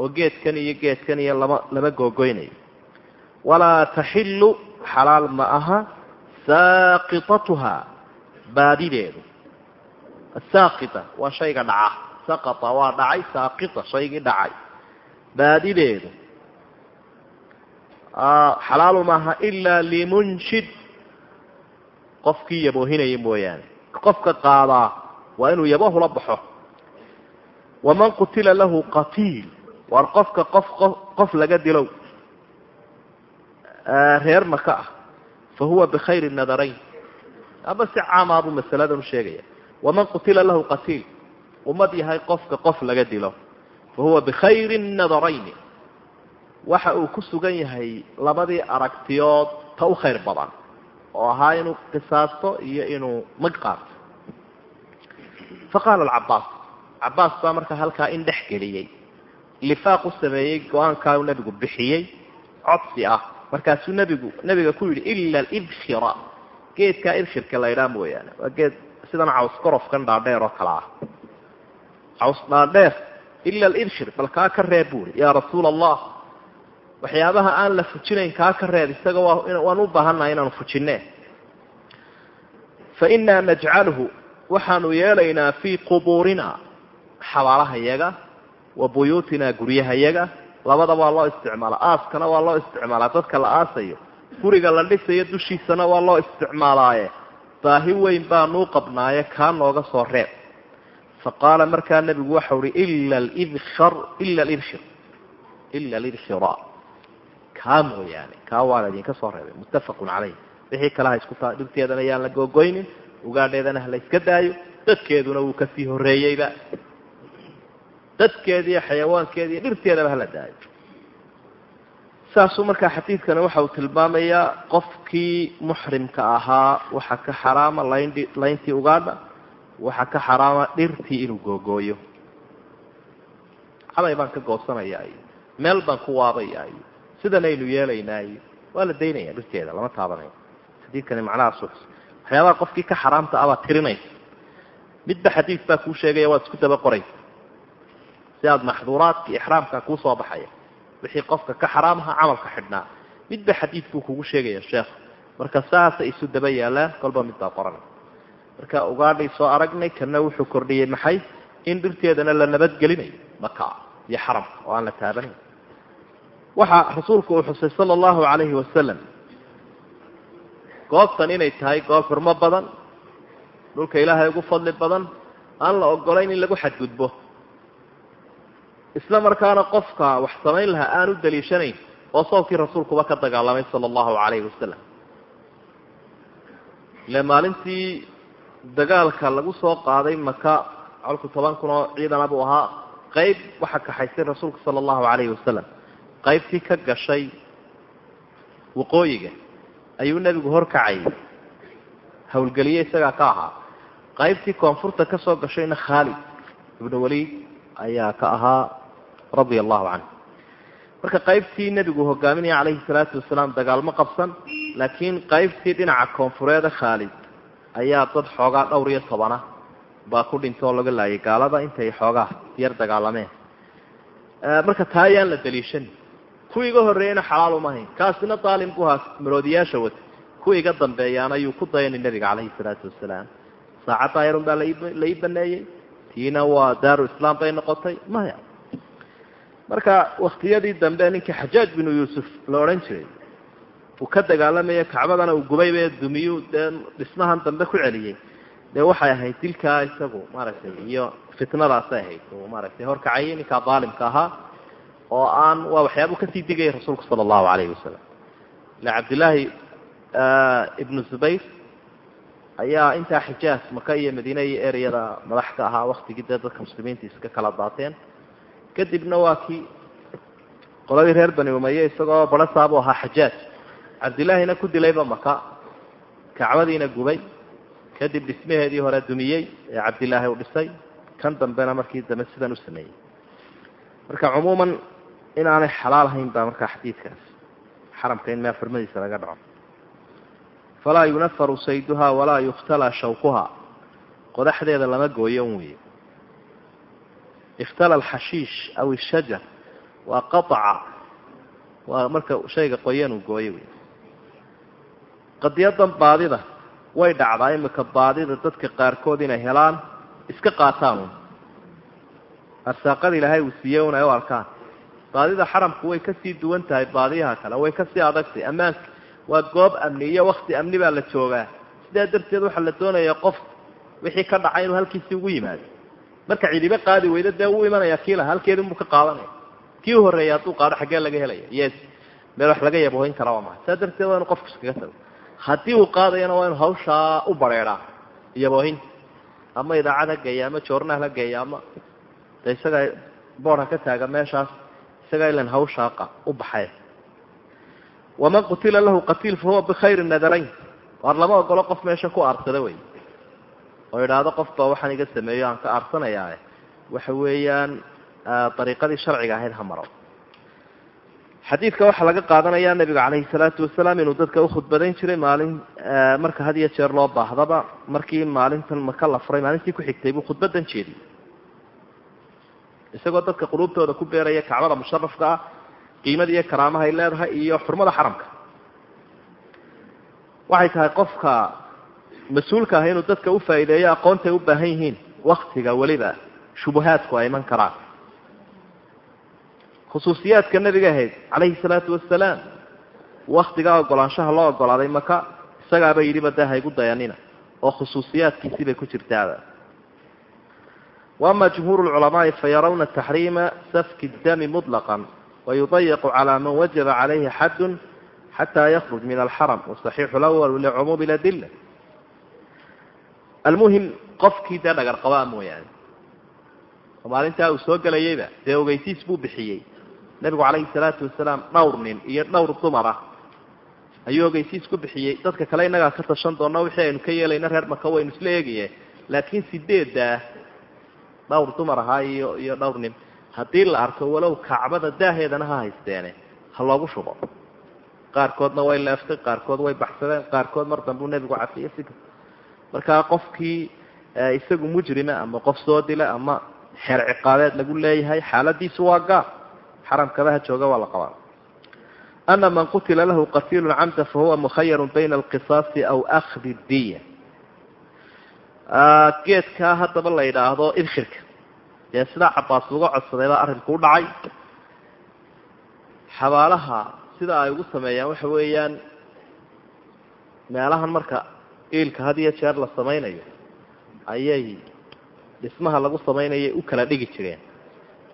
Oo geedkan iyo geedkan iyo lama lama googoynayo walaa taxillu. Xalaal ma aha. Saaqitatuha. Baadideedu. Asaaqita waa shayga dhaca saqata waa dhacay saaqita shaygii dhacay baadideedu xalaalu maaha ilaa limunshid qofkii yaboohinaya mooyaane qofka qaadaa waa inuu yaboohula baxo waman qutila lahu qatiil war qofka qof qof laga dilow reer maka ah fa huwa bikhayri nadarayn aba si caamaa buu masaladan u sheegaya waman qutila lahu qatiil ummad yahay qofka qof laga dilo. Fa huwa bikhayri nadarayni waxa uu ku sugan yahay labadii aragtiyood ta u khayr badan oo ahaa inuu qisaasto iyo inuu mag qaato fa qaala alcabaas cabaas baa markaa halkaa in dhex geliyey. Lifaaq u sameeyey go'aankaa uu nebigu bixiyey codsi ah. Markaasuu nebigu nebiga ku yidhi ila alibkhira. Geedkaa ibkhirka la ydhaa mooyaane waa geed sidan caws korofkan dhaadheer oo kale ah caws dhaadheer ila alibkhir bal kaa ka reeb buuri yaa rasuula allah waxyaabaha aan la fujinayn kaa ka reeb isaga waan u baahannaha inaanu fujinne fa innaa najcalhu waxaanu yeelaynaa fii qubuurina xabaalahayaga wa buyuutina guryahayaga labada waa loo isticmaalaa aaskana waa loo isticmaalaa dadka la aasayo guriga la dhisayo dushiisana waa loo isticmaalaaye baahi weyn baanuu qabnaaye kaa nooga soo reeb fa qaala markaa nebigu waxau uhi ila libkar ila libkhira kaa mooyaane kaa waa la idinka soo reebay muttafaqun calayh wixii kale isku taa dhibteedana yaan la googoynin ugaadheedana ha la daayo dadkeeduna wuu ka sii horreeyeyba dadkeediiyo xayawaankeediiyo dhirteedaba hala daayo saasuu markaa xadiidkani waxa uu tilmaamayaa qofkii muxrimka ahaa waxa ka xaraama layndhi layntii ugaadha waxa ka xaraama dhirtii inuu googooyo. Caday baan ka goosanayaa iyo meel baan ku waabayaa iyo sidanaynu yeelaynaa iyo waa la daynaya dhirteeda lama taabanayo xadiidkani macnahaas waxyaabaha qofkii ka xaraamta abaa tirinaysa midba xadiid baa kuu sheegaya waad isku daba qoraysa si aada maxduuraadka ixraamka kuu soo baxaya wixii qofka ka xaraamaha camalka xidhnaa. Midba xadiid buu kugu sheegaya sheekh. Marka saasay isu daba yaalaan kolba midbaa qoran marka ugaadhay soo aragnay kana wuxuu kordhiyey maxay? In dhirteedana la nabadgelinayo maka iyo xaramka oo aan la taabanayn. Waxa rasuulku uu xusay sala allahu calayhi wasalam goobtan inay tahay goob xurmo badan dhulka ilaahay ugu fadli badan aan la ogolayn in lagu xadgudbo. Isla markaana qofka wax samayn lahaa aan u daliishanayn oo soobkii rasuulkuba ka dagaalamay sala allahu calayhi wasalam ile maalintii dagaalka lagu soo qaaday maka colku toban kun oo ciidana buu ahaa. Qayb waxa kaxaysay rasuulku sala allahu calayhi wasalam qaybtii ka gashay waqooyiga ayuu nebigu horkacayay howlgeliye isagaa ka ahaa. Qaybtii koonfurta ka soo gashayna khaalid ibnu waliid ayaa ka ahaa radia allahu canhu. Marka qaybtii nebigu hogaaminaya calayhi salaatu wasalaam dagaalmo qabsan laakiin qaybtii dhinaca koonfureeda khaalid ayaa dad xoogaa dhowr iyo tobana baa ku dhintay oo laga laayay gaalada intay xoogaa yar dagaalameen. Marka taa ayaan la daliishan kuwii iga horreeyeyna xalaal uma hayn kaasina daalim bu haa maroodiyaasha wata kuwii iga dambeeyaana ayuu ku dayanay nebiga calayhi salaatu wasalaam. Saacaddaa yarun baa la ii baneeyey. Tiina waa daaru islaam bay noqotay. Maya marka waktiyadii dambe ninkii xajaaj binu yuusuf la odhan jiray uu ka dagaalamaya kacbadana uu gubaybe dumiyu dee dhismahan dambe ku celiyey dee waxay ahayd dilkaa isagu maaragtay iyo fitnadaasay ahayd. Uu maaragtay horkacayay ninkaa daalimka ahaa oo aan waa waxyaabuu ka sii digayay rasuulku sala allahu calayhi wasalam ila cabdillaahi ibnu zubayr ayaa intaa xijaas maka iyo madiine iyo ereyada madax ka ahaa waktigii dee dadka muslimiinta iska kala daateen. Kadibna waa kii qoladii reer bani umaye isagoo barasaabuu ahaa xajaaj cabdillaahina ku dilayba maka kacbadiina gubay kadib dhismaheedii hore dumiyey ee cabdillaahi u dhisay kan dambena markii dambe sidan u sameeyey. Marka cumuuman inaanay xalaal hayn baa markaa xadiidkaas xaramka in meel xurmadiisa laga dhaco. Falaa yunafaru sayduhaa walaa yukhtalaa shawkuhaa qodaxdeeda lama gooyo un weeye. Ikhtala alxashiish aw ishajar waa qaaca waa marka shayga qoyanuu gooyo wey qadiyadan baadida way dhacdaa imika baadida dadka qaarkood inay helaan iska qaataan. Un arsaaqada ilaahay uu siiye un ay u arkaan. Baadida xaramku way ka sii duwan tahay baadiyaha kale way ka sii adagtay. Ammaanka waa goob amni iyo wakti amni baa la joogaa. Sidaa darteed waxaa la doonayaa qof wixii ka dhacay inuu halkiisii ugu yimaado. Marka cidiba qaadi weyda dee uu imanaya kii laha halkeedinbuu ka qaadanaya. Kii horreeyay hadduu qaado xaggee laga helaya. Yes meel wax laga yabohoyn karaa waa maha. Saa darteed waa inu qofku iskaga tago haddii uu qaadayana waa inu hawshaa u bareeraa. Iyaboohinta ama idaacad ha geeya ama joornaal ha geeya ama de isagaa boor ha ka taaga meeshaas isagaa ilan hawshaaqa u baxay. Waman qutila lahu qatiil fahuwa bikhayri nadarayn. Waar lama ogolo qof meesha ku aarsada wey. Oo idhaahdo qof baa waxaan iga sameeyo aan ka aarsanayaa waxa weeyaan dariiqadii sharciga ahayd ha maro xadiidka waxaa laga qaadanayaa nebiga calayhi salaatu wasalaam inuu dadka ukhudbadayn jiray maalin marka had iyo jeer loo baahdaba markii maalintan maka la furay maalintii ku xigtay buu khudbadan jeediyey. Isagoo dadka quluubtooda ku beeraya kacbada musharafka ah qiimada iyo karaamahay leedahay iyo xurmada xaramka. Waxay tahay qofka mas'uulka ah inuu dadka ufaa'iideeyo aqoontay u baahan yihiin waktiga weliba shubuhaadku ay iman karaan khusuusiyaadka nebiga ahayd calayhi salaatu wasalaam waktigaa ogolaanshaha loo ogolaaday maka isagaaba yidhiba dee haygu dayanina oo khusuusiyaadkiisii bay ku jirtaaba. Waama jumhuur lculamaai fayarawna taxriima safki dami muطlaqan wayudayiqu calaa man wajaba calayhi xadun xataa yakruj min alxaram wasaxiixu lawal licumuumi ladila almuhim qofkii dee dhagar qabaa mooyaane. Oo maalintaa uu soo gelayeyba dee ogeysiis buu bixiyey nebigu calayhi salaatu wasalaam dhowr nin iyo dhowr dumar ah. Ayuu ogeysiis ku bixiyey. Dadka kale innagaa ka tashan doona wixii aynu ka yeelayna reer maka waynu isla eegaye laakiin sideeddaa dhowr dumar ahaa iyo iyo dhowr nin haddii la arko walow kacbada daaheedana ha haysteene ha loogu shubo. Qaarkoodna way leeftay qaarkood way baxsadeen qaarkood mar dambuu nebigu cafiyey si markaa qofkii isagu mujrima ama qof soo dila ama xeer ciqaabeed lagu leeyahay xaaladiisu waa gaar xaramkadaha jooga waa la qabaa. Ana man qutila lahu qatiilu camda fahuwa mukhayarun bayna alqisaasi aw akhdi diya. Geedkaa haddaba la yidhaahdo idkhirka dee sidaa cabaas uga codsaday baa arrinku u dhacay. Xabaalaha sida ay ugu sameeyaan waxa weeyaan meelahan marka iilka had iyo jeer la samaynayo ayay dhismaha lagu samaynayo u kala dhigi jireen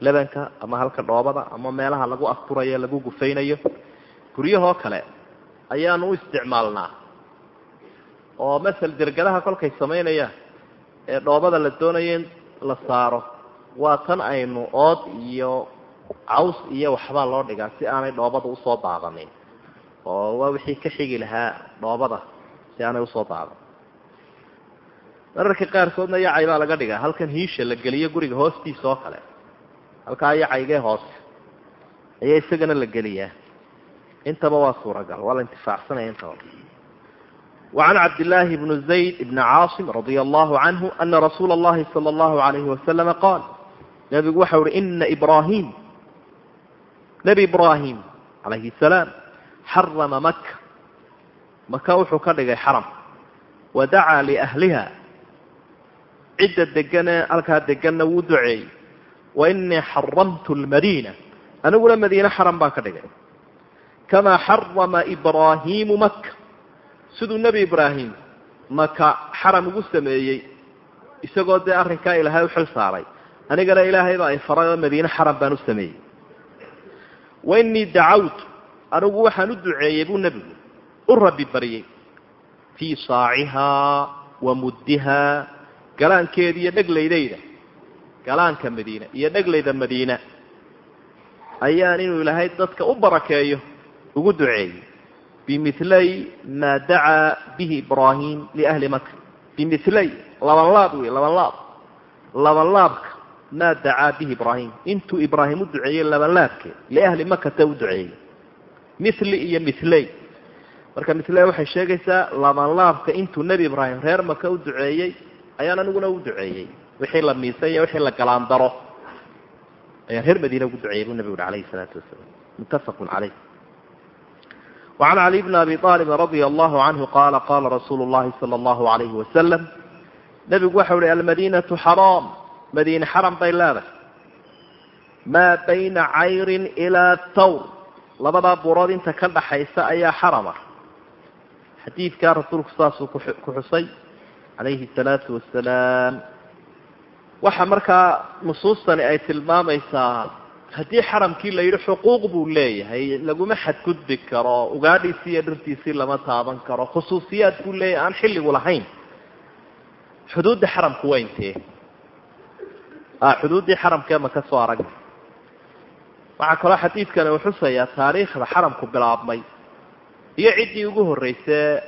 lebanka ama halka dhoobada ama meelaha lagu asturayo lagu gufaynayo. Guryahoo kale ayaanu u isticmaalnaa. Oo masel dergadaha kolkay samaynayaan ee dhoobada la doonayo in la saaro. Waa tan aynu ood iyo caws iyo waxbaa loo dhigaa si aanay dhoobada u soo daadanin oo waa wixii ka xigi lahaa dhoobada si aanay u soo daadan mararka qaarkoodna yacay baa laga dhigaa. Halkan hiisha la geliyo guriga hoostiisa oo kale halkaa yacaygee hoose ayaa isagana la geliyaa. Intaba waa suuragal waa la intifaacsanaya intaba. Wacan cabdillaahi bni zayd ibni caasim radia allahu canhu ana rasuula allahi sala allahu alayhi wasalama qaal nabigu waxau uhi ina ibraahim nebi ibraahim calayhi salaam xarama maka maka wuxuu ka dhigay xaram. Wa dacaa liahliha cidda deganee halkaa deganna wuu duceeyey wainii xaramtu lmadiina aniguna madiine xaram baan ka dhigay kamaa xarama ibraahiimu maka siduu nebi ibraahim maka xaram ugu sameeyey isagoo dee arrinkaa ilaahay u xil saaray anigana ilaahay baa ifaray oo madiine xaram baan u sameeyey wainii dacawtu anigu waxaan u duceeyey buu nebigu u rabi baryey fii saacihaa wa muddihaa galaankeediiyo dheglaydayda galaanka madiina iyo dheglayda madiina ayaan inuu ilaahay dadka u barakeeyo ugu duceeyey bimilay maa dacaa bihi ibraahim liahli maka bimilay labanlaab wey labanlaab labanlaabka maa dacaa bihi ibraahim. Intuu ibraahim u duceeyey labanlaabkeed liahli makata u duceeyey. Mili iyo miley marka miley waxay sheegaysaa labanlaabka intuu nebi ibraahim reer maka u duceeyey ayaan aniguna u duceeyey wixii la miisay iyo wixii la galaandaro ayaan reer madiina ugu duceeyey buu nebigu uhi alayhi salaatu wasalaam muttafaqun caleyh وعن علي بن أبي طالب رضي الله عنه قال قال رsuuل اللhi صلى الله عليه وسلم نبgu waxa uhi المdينة حرام mdينة xرم bay leedahay mا byna cayr إلى thawr labadaa burood inta ka dhaxaysa ayaa xarama xadiidkaa rasuulku saasuu ku xusay عalayhi الصلاaةu وaسلاam waxa markaa nusuustani ay tilmaamaysaa haddii xaramkii la yidhi xuquuq buu leeyahay laguma xadgudbi karo ugaadhiisii iyo dhirtiisii lama taaban karo khusuusiyaad buu leeyahay aan xilligu lahayn xuduudda xaramku waa intee? Xuduuddii xaramkee ma ka soo aragna. Waxaa kaloo xadiidkani uu xusayaa taariikhda xaramku bilaabmay iyo ciddii ugu horreysee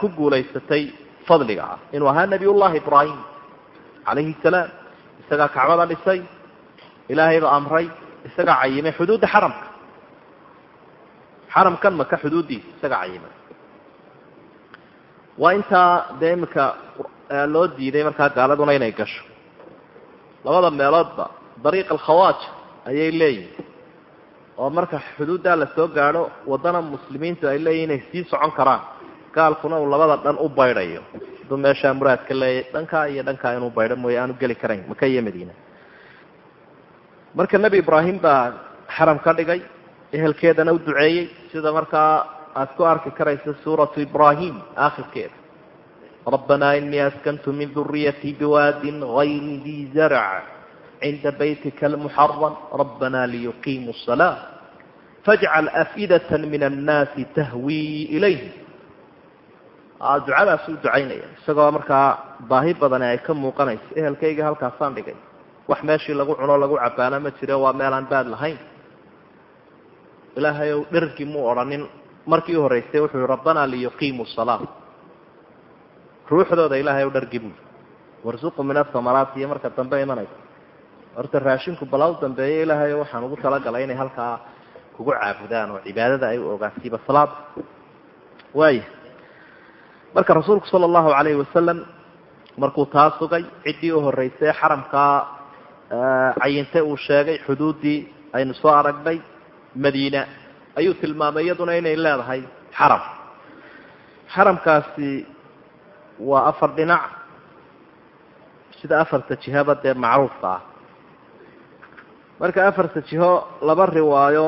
ku guulaysatay fadliga ah. Inuu ahaa nebiyullahi ibraahim calayhi salaam isagaa kacbada dhisay ilaahay ba amray isagaa cayimay xuduudda xaramka xaramkan maka xuduuddiisa isagaa cayimay waa intaa dee iminka loo diiday markaa gaaladuna inay gasho labada meeloodba dariiq alkhawaaj ayay leeyihiin oo marka xuduuddaa la soo gaadho waddana muslimiintu ay leeyihiin inay sii socon karaan gaalkuna uu labada dhan u baydhayo hadduu meeshaa muraadka leeyahy dhankaa iyo dhankaa inuu baydho mooye aanu geli karayn maka iyo madiina. Marka nebi ibraahim baa xaram ka dhigay ehelkeedana u duceeyey sida markaa aada ku arki karaysa suuratu ibraahim aakhirkeeda. Rabbanaa inii askantu min duriyatii biwaadin gayri dii zarc cinda baytika almuxaram rabbanaa liyuqiimuu الsalaa fajcal afidata min annaasi tahwii ilayhi ducadaasuu ducaynaya isagoo markaa baahi badani ay ka muuqanayso ehelkayga halkaasaan dhigay. Wax meeshii lagu cuno lagu cabaana ma jiro waa meel aan baad lahayn. Ilaahay ow dhergii muu odhanin markii u horreysay wuxuu yihi rabbanaa liyuqiimuu salaa ruuxdooda ilaahay ow dhargi buu warsuqu min asamaraat iyo marka dambe imanaysa horta raashinku bala u dambeeya ilaahay waxaan ugu talagalay inay halkaa kugu caabudaan oo cibaadada ay u ogaansiiba salaada waaya marka rasuulku sala allahu calayhi wasalam markuu taa sugay ciddii u horreysay xaramkaa cayintay uu sheegay xuduuddii aynu soo aragnay madiina ayuu tilmaamay iyaduna inay leedahay xaram. Xaramkaasi waa afar dhinac. Sida afarta jihaba dee macruufka ah. Marka afarta jiho laba riwaayo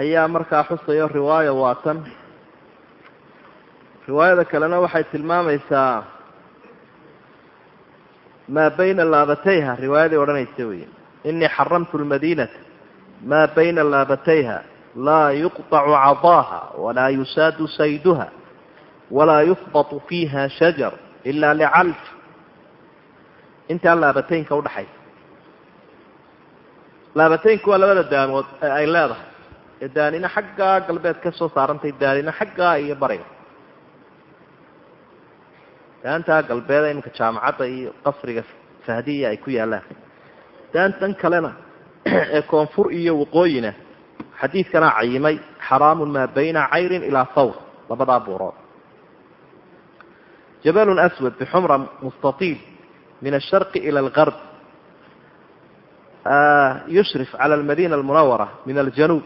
ayaa markaa xusayo riwaayo waa tan riwaayada kalena waxay tilmaamaysaa maa bayna laabatayha riwaayadii odhanaysa wey inii xaramtu lmadiinata maa bayna laabatayha laa yuqطacu cadaaha walaa yusaadu sayduha walaa yufbatu fiiha shajar ila licalf. Intaa laabataynka udhaxaysa laabataynku waa labada daamood ee ay leedahay. Ee daanina xaggaa galbeed ka soo saarantay daanina xaggaa iyo bariga daantaa galbeeda iminka jaamacadda iyo qasriga fahdiya ay ku yaallaan. Daantan kalena ee koonfur iyo waqooyina xadiidkanaa cayimay xaraamun maa bayna cayrin ilaa thawr labadaa buurood. Jabalun aswad bixumra mustatiil min asharqi ila algarb yushrif cala almadina almunawara min aljanuub.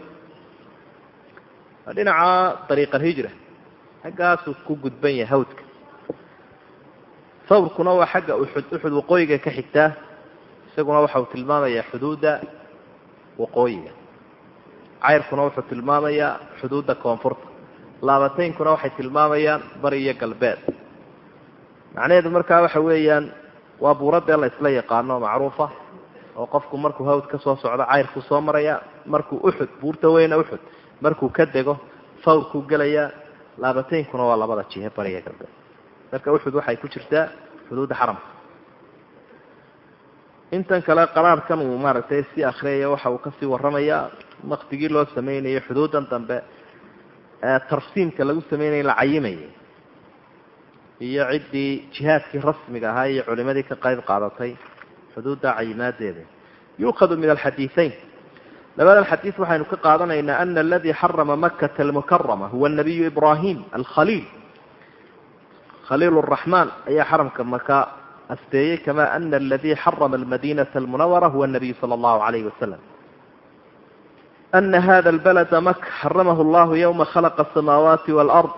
Dhinaca dariiq alhijra xaggaasuu ku gudban yahay hawdka sawrkuna waa xagga uxud uxud waqooyiga ka xigtaa isaguna waxa uu tilmaamayaa xuduudda waqooyiga. Cayrkuna wuxuu tilmaamayaa xuduudda koonfurta. Laabateynkuna waxay tilmaamayaan bari iyo galbeed. Macnaheedu markaa waxa weeyaan waa buuradee la isla yaqaano macruufa oo qofku markuu hawd ka soo socdo cayrkuu soo maraya markuu uxud buurta weyne uxud markuu ka dego fawrkuu gelayaa laabateynkuna waa labada jihe bariya galbeed marka uxud waxay ku jirtaa xuduudda xaramka intan kale qaraarkan uu maaragtay si akriyaya waxa uu ka sii waramayaa waktigii loo sameynayay xuduudan dambe ee tarsiimka lagu sameynaya la cayimayay. Iyo ciddii jihaadkii rasmiga ahaa iyo culimadii ka qayb qaadatay xuduudda cayimaadeeda yuukhadu min alxadiiثayn labadan xadiis waxaynu ka qaadanaynaa ana aladii xarama makata almukarama huwa nabiyu ibrahim alkhaliil khaliil raxmaan ayaa xaramka maka asteeyey kama ana aladii xarama almadinata almunawara huwa nabiyu sala allahu calayhi wasalam ana hada albalada maka xaramahu llahu yowma khalaqa asamaawaati walard.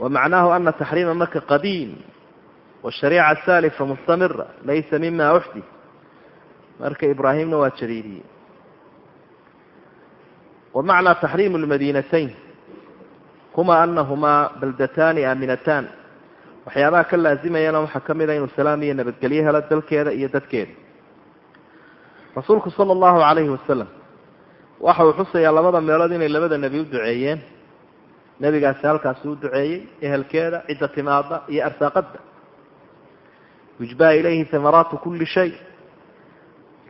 Wamacnaahu ana taxriima maka qadiim. Washariica saalifa mustamira laysa mima uxdi marka ibraahimna waa jariiriyey. Wamacnaa taxriimu lmadiinatayn huma anahumaa baldataani aaminataan. Waxyaabaha ka laazimayana waxaa ka mid a inuu salaam iyo nabadgelyo helo dalkeeda iyo dadkeeda. Rasuulku sala allahu calayhi wasalam waxa uu xusayaa labada meelood inay labada nebi u duceeyeen. Nebigaasi halkaasi u duceeyey ehelkeeda cidda timaada iyo arsaaqadda. Yujbaa ilayhi hamaraatu kuli shay.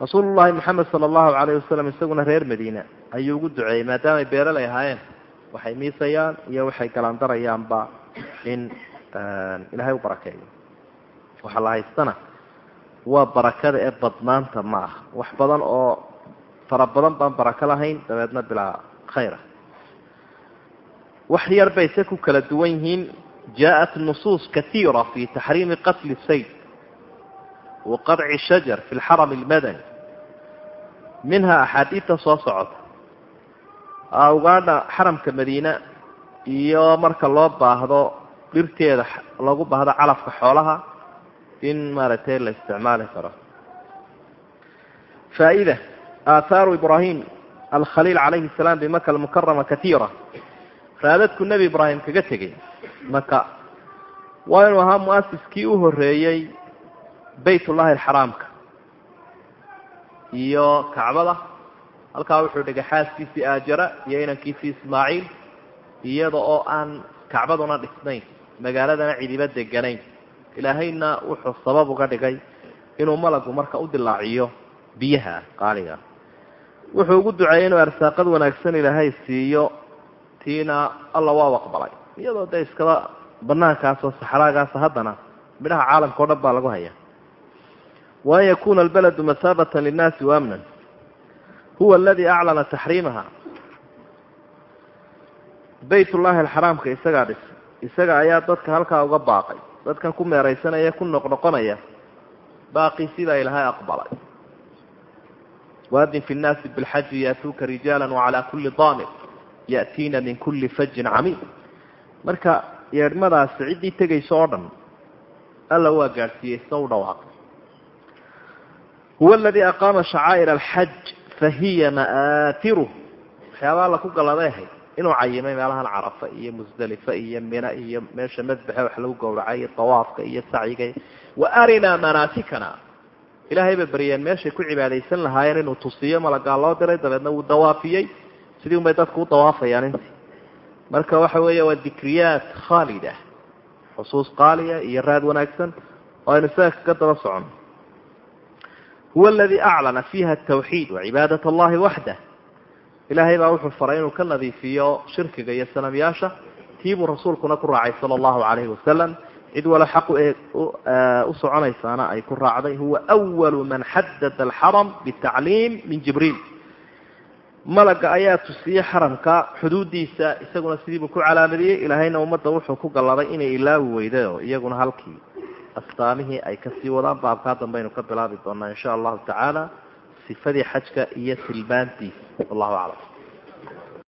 Rasuulu llahi maxamed sala allahu calayh wasalam isaguna reer madiina ayuu ugu duceeyey maadaamay beeralay ahaayeen waxay miisayaan iyo waxay galaandarayaanba in ilaahay u barakeeyo. Waxa la haystana waa barakada ee badnaanta ma aha wax badan oo fara badan baan barako lahayn dabeedna bilaa khayr ah wax yar bay se ku kala duwan yihiin. Jaaءat nusuus kaiira fi taxriimi qatli sayd wa qadci shajar fi lxaram اlmadani minha axaadiidta soo socota ugaadha xaramka madiina iyo marka loo baahdo dhirteeda loogu baahdo calafka xoolaha in maaragtay la isticmaali karo. Faaida aahaaru ibrahim alkhaliil calayhi salaam bimaka almukarama kaiira raadadku nebi ibraahim kaga tegay maka waa inuu ahaa muasiskii u horeeyey bayt ullahi alxaraamka iyo kacbada halkaa wuxuu dhigay xaaskiisii aajara iyo inankiisii ismaaciil iyada oo aan kacbaduna dhisnayn magaaladana cidiba deganayn ilaahayna wuxuu sabab uga dhigay inuu malagu marka u dilaaciyo biyaha qaaliga. Wuxuu ugu duceeyey inuu arsaaqad wanaagsan ilaahay siiyo tiina alla waa aqbalay iyadoo dee iskaba banaankaas oo saxraagaas haddana midhaha caalamka o dhan baa lagu hayaa. Waan yakuna albaladu masaabatan linnaasi waamnan huwa aladii aclana taxriimaha bayt ullaahi alxaraamka isagaa dhis isaga ayaa dadka halkaa uga baaqay. Dadkan ku meeraysanaya ku noqnoqonaya baaqii sidaa ilahay aqbalay. Waadin fi nnaasi bilxaji yaatuuka rijaala wacalaa kulli daamir ya'tiina min kulli fajin camiiq marka yeedhmadaasi ciddii tegayso oo dhan alla waa gaadhsiiyey sida u dhawaaqay. Huwa aladii aqaama shacaa'ir alxaj fahiya ma'aatiruh waxyaabaha alla ku galladay ahayd inuu cayimay meelahan carafa iyo musdalifa iyo mina iyo meesha madbaxe wax lagu gowracay iyo dawaafka iyo sacyiga wa arinaa manaasikana ilaahay bay baryeen meeshay ku cibaadaysan lahaayeen inuu tusiyo malagaa loo diray dabeedna wuu dawaafiyey sidii un bay dadku u dawaafayaan intii marka waxa weeye waa dikriyaat khaalida xusuus qaaliya iyo raad wanaagsan oo aynu isaga kaga daba socono huwa aladii aclana fiiha atawxiid wacibaadat allahi waxdah ilaahay baa wuxuu faray inuu ka nadiifiyo shirkiga iyo sanamyaasha tiibuu rasuulkuna ku raacay sala allahu calayhi wasalam cid walo xaqu u soconaysaana ay ku raacday huwa awalu man xadada alxaram bitacliim min jibriil malaga ayaa tusiyey xaramka xuduuddiisa isaguna sidiibuu ku calaamadiyey ilaahayna ummadda wuxuu ku galladay inay ilaawi weydayo iyaguna halkii astaamihii ay ka sii wadaan. Baabkaa dambaynu ka bilaabi doonaa insha allahu tacaala sifadii xajka iyo tilmaantiisa wallahu aclam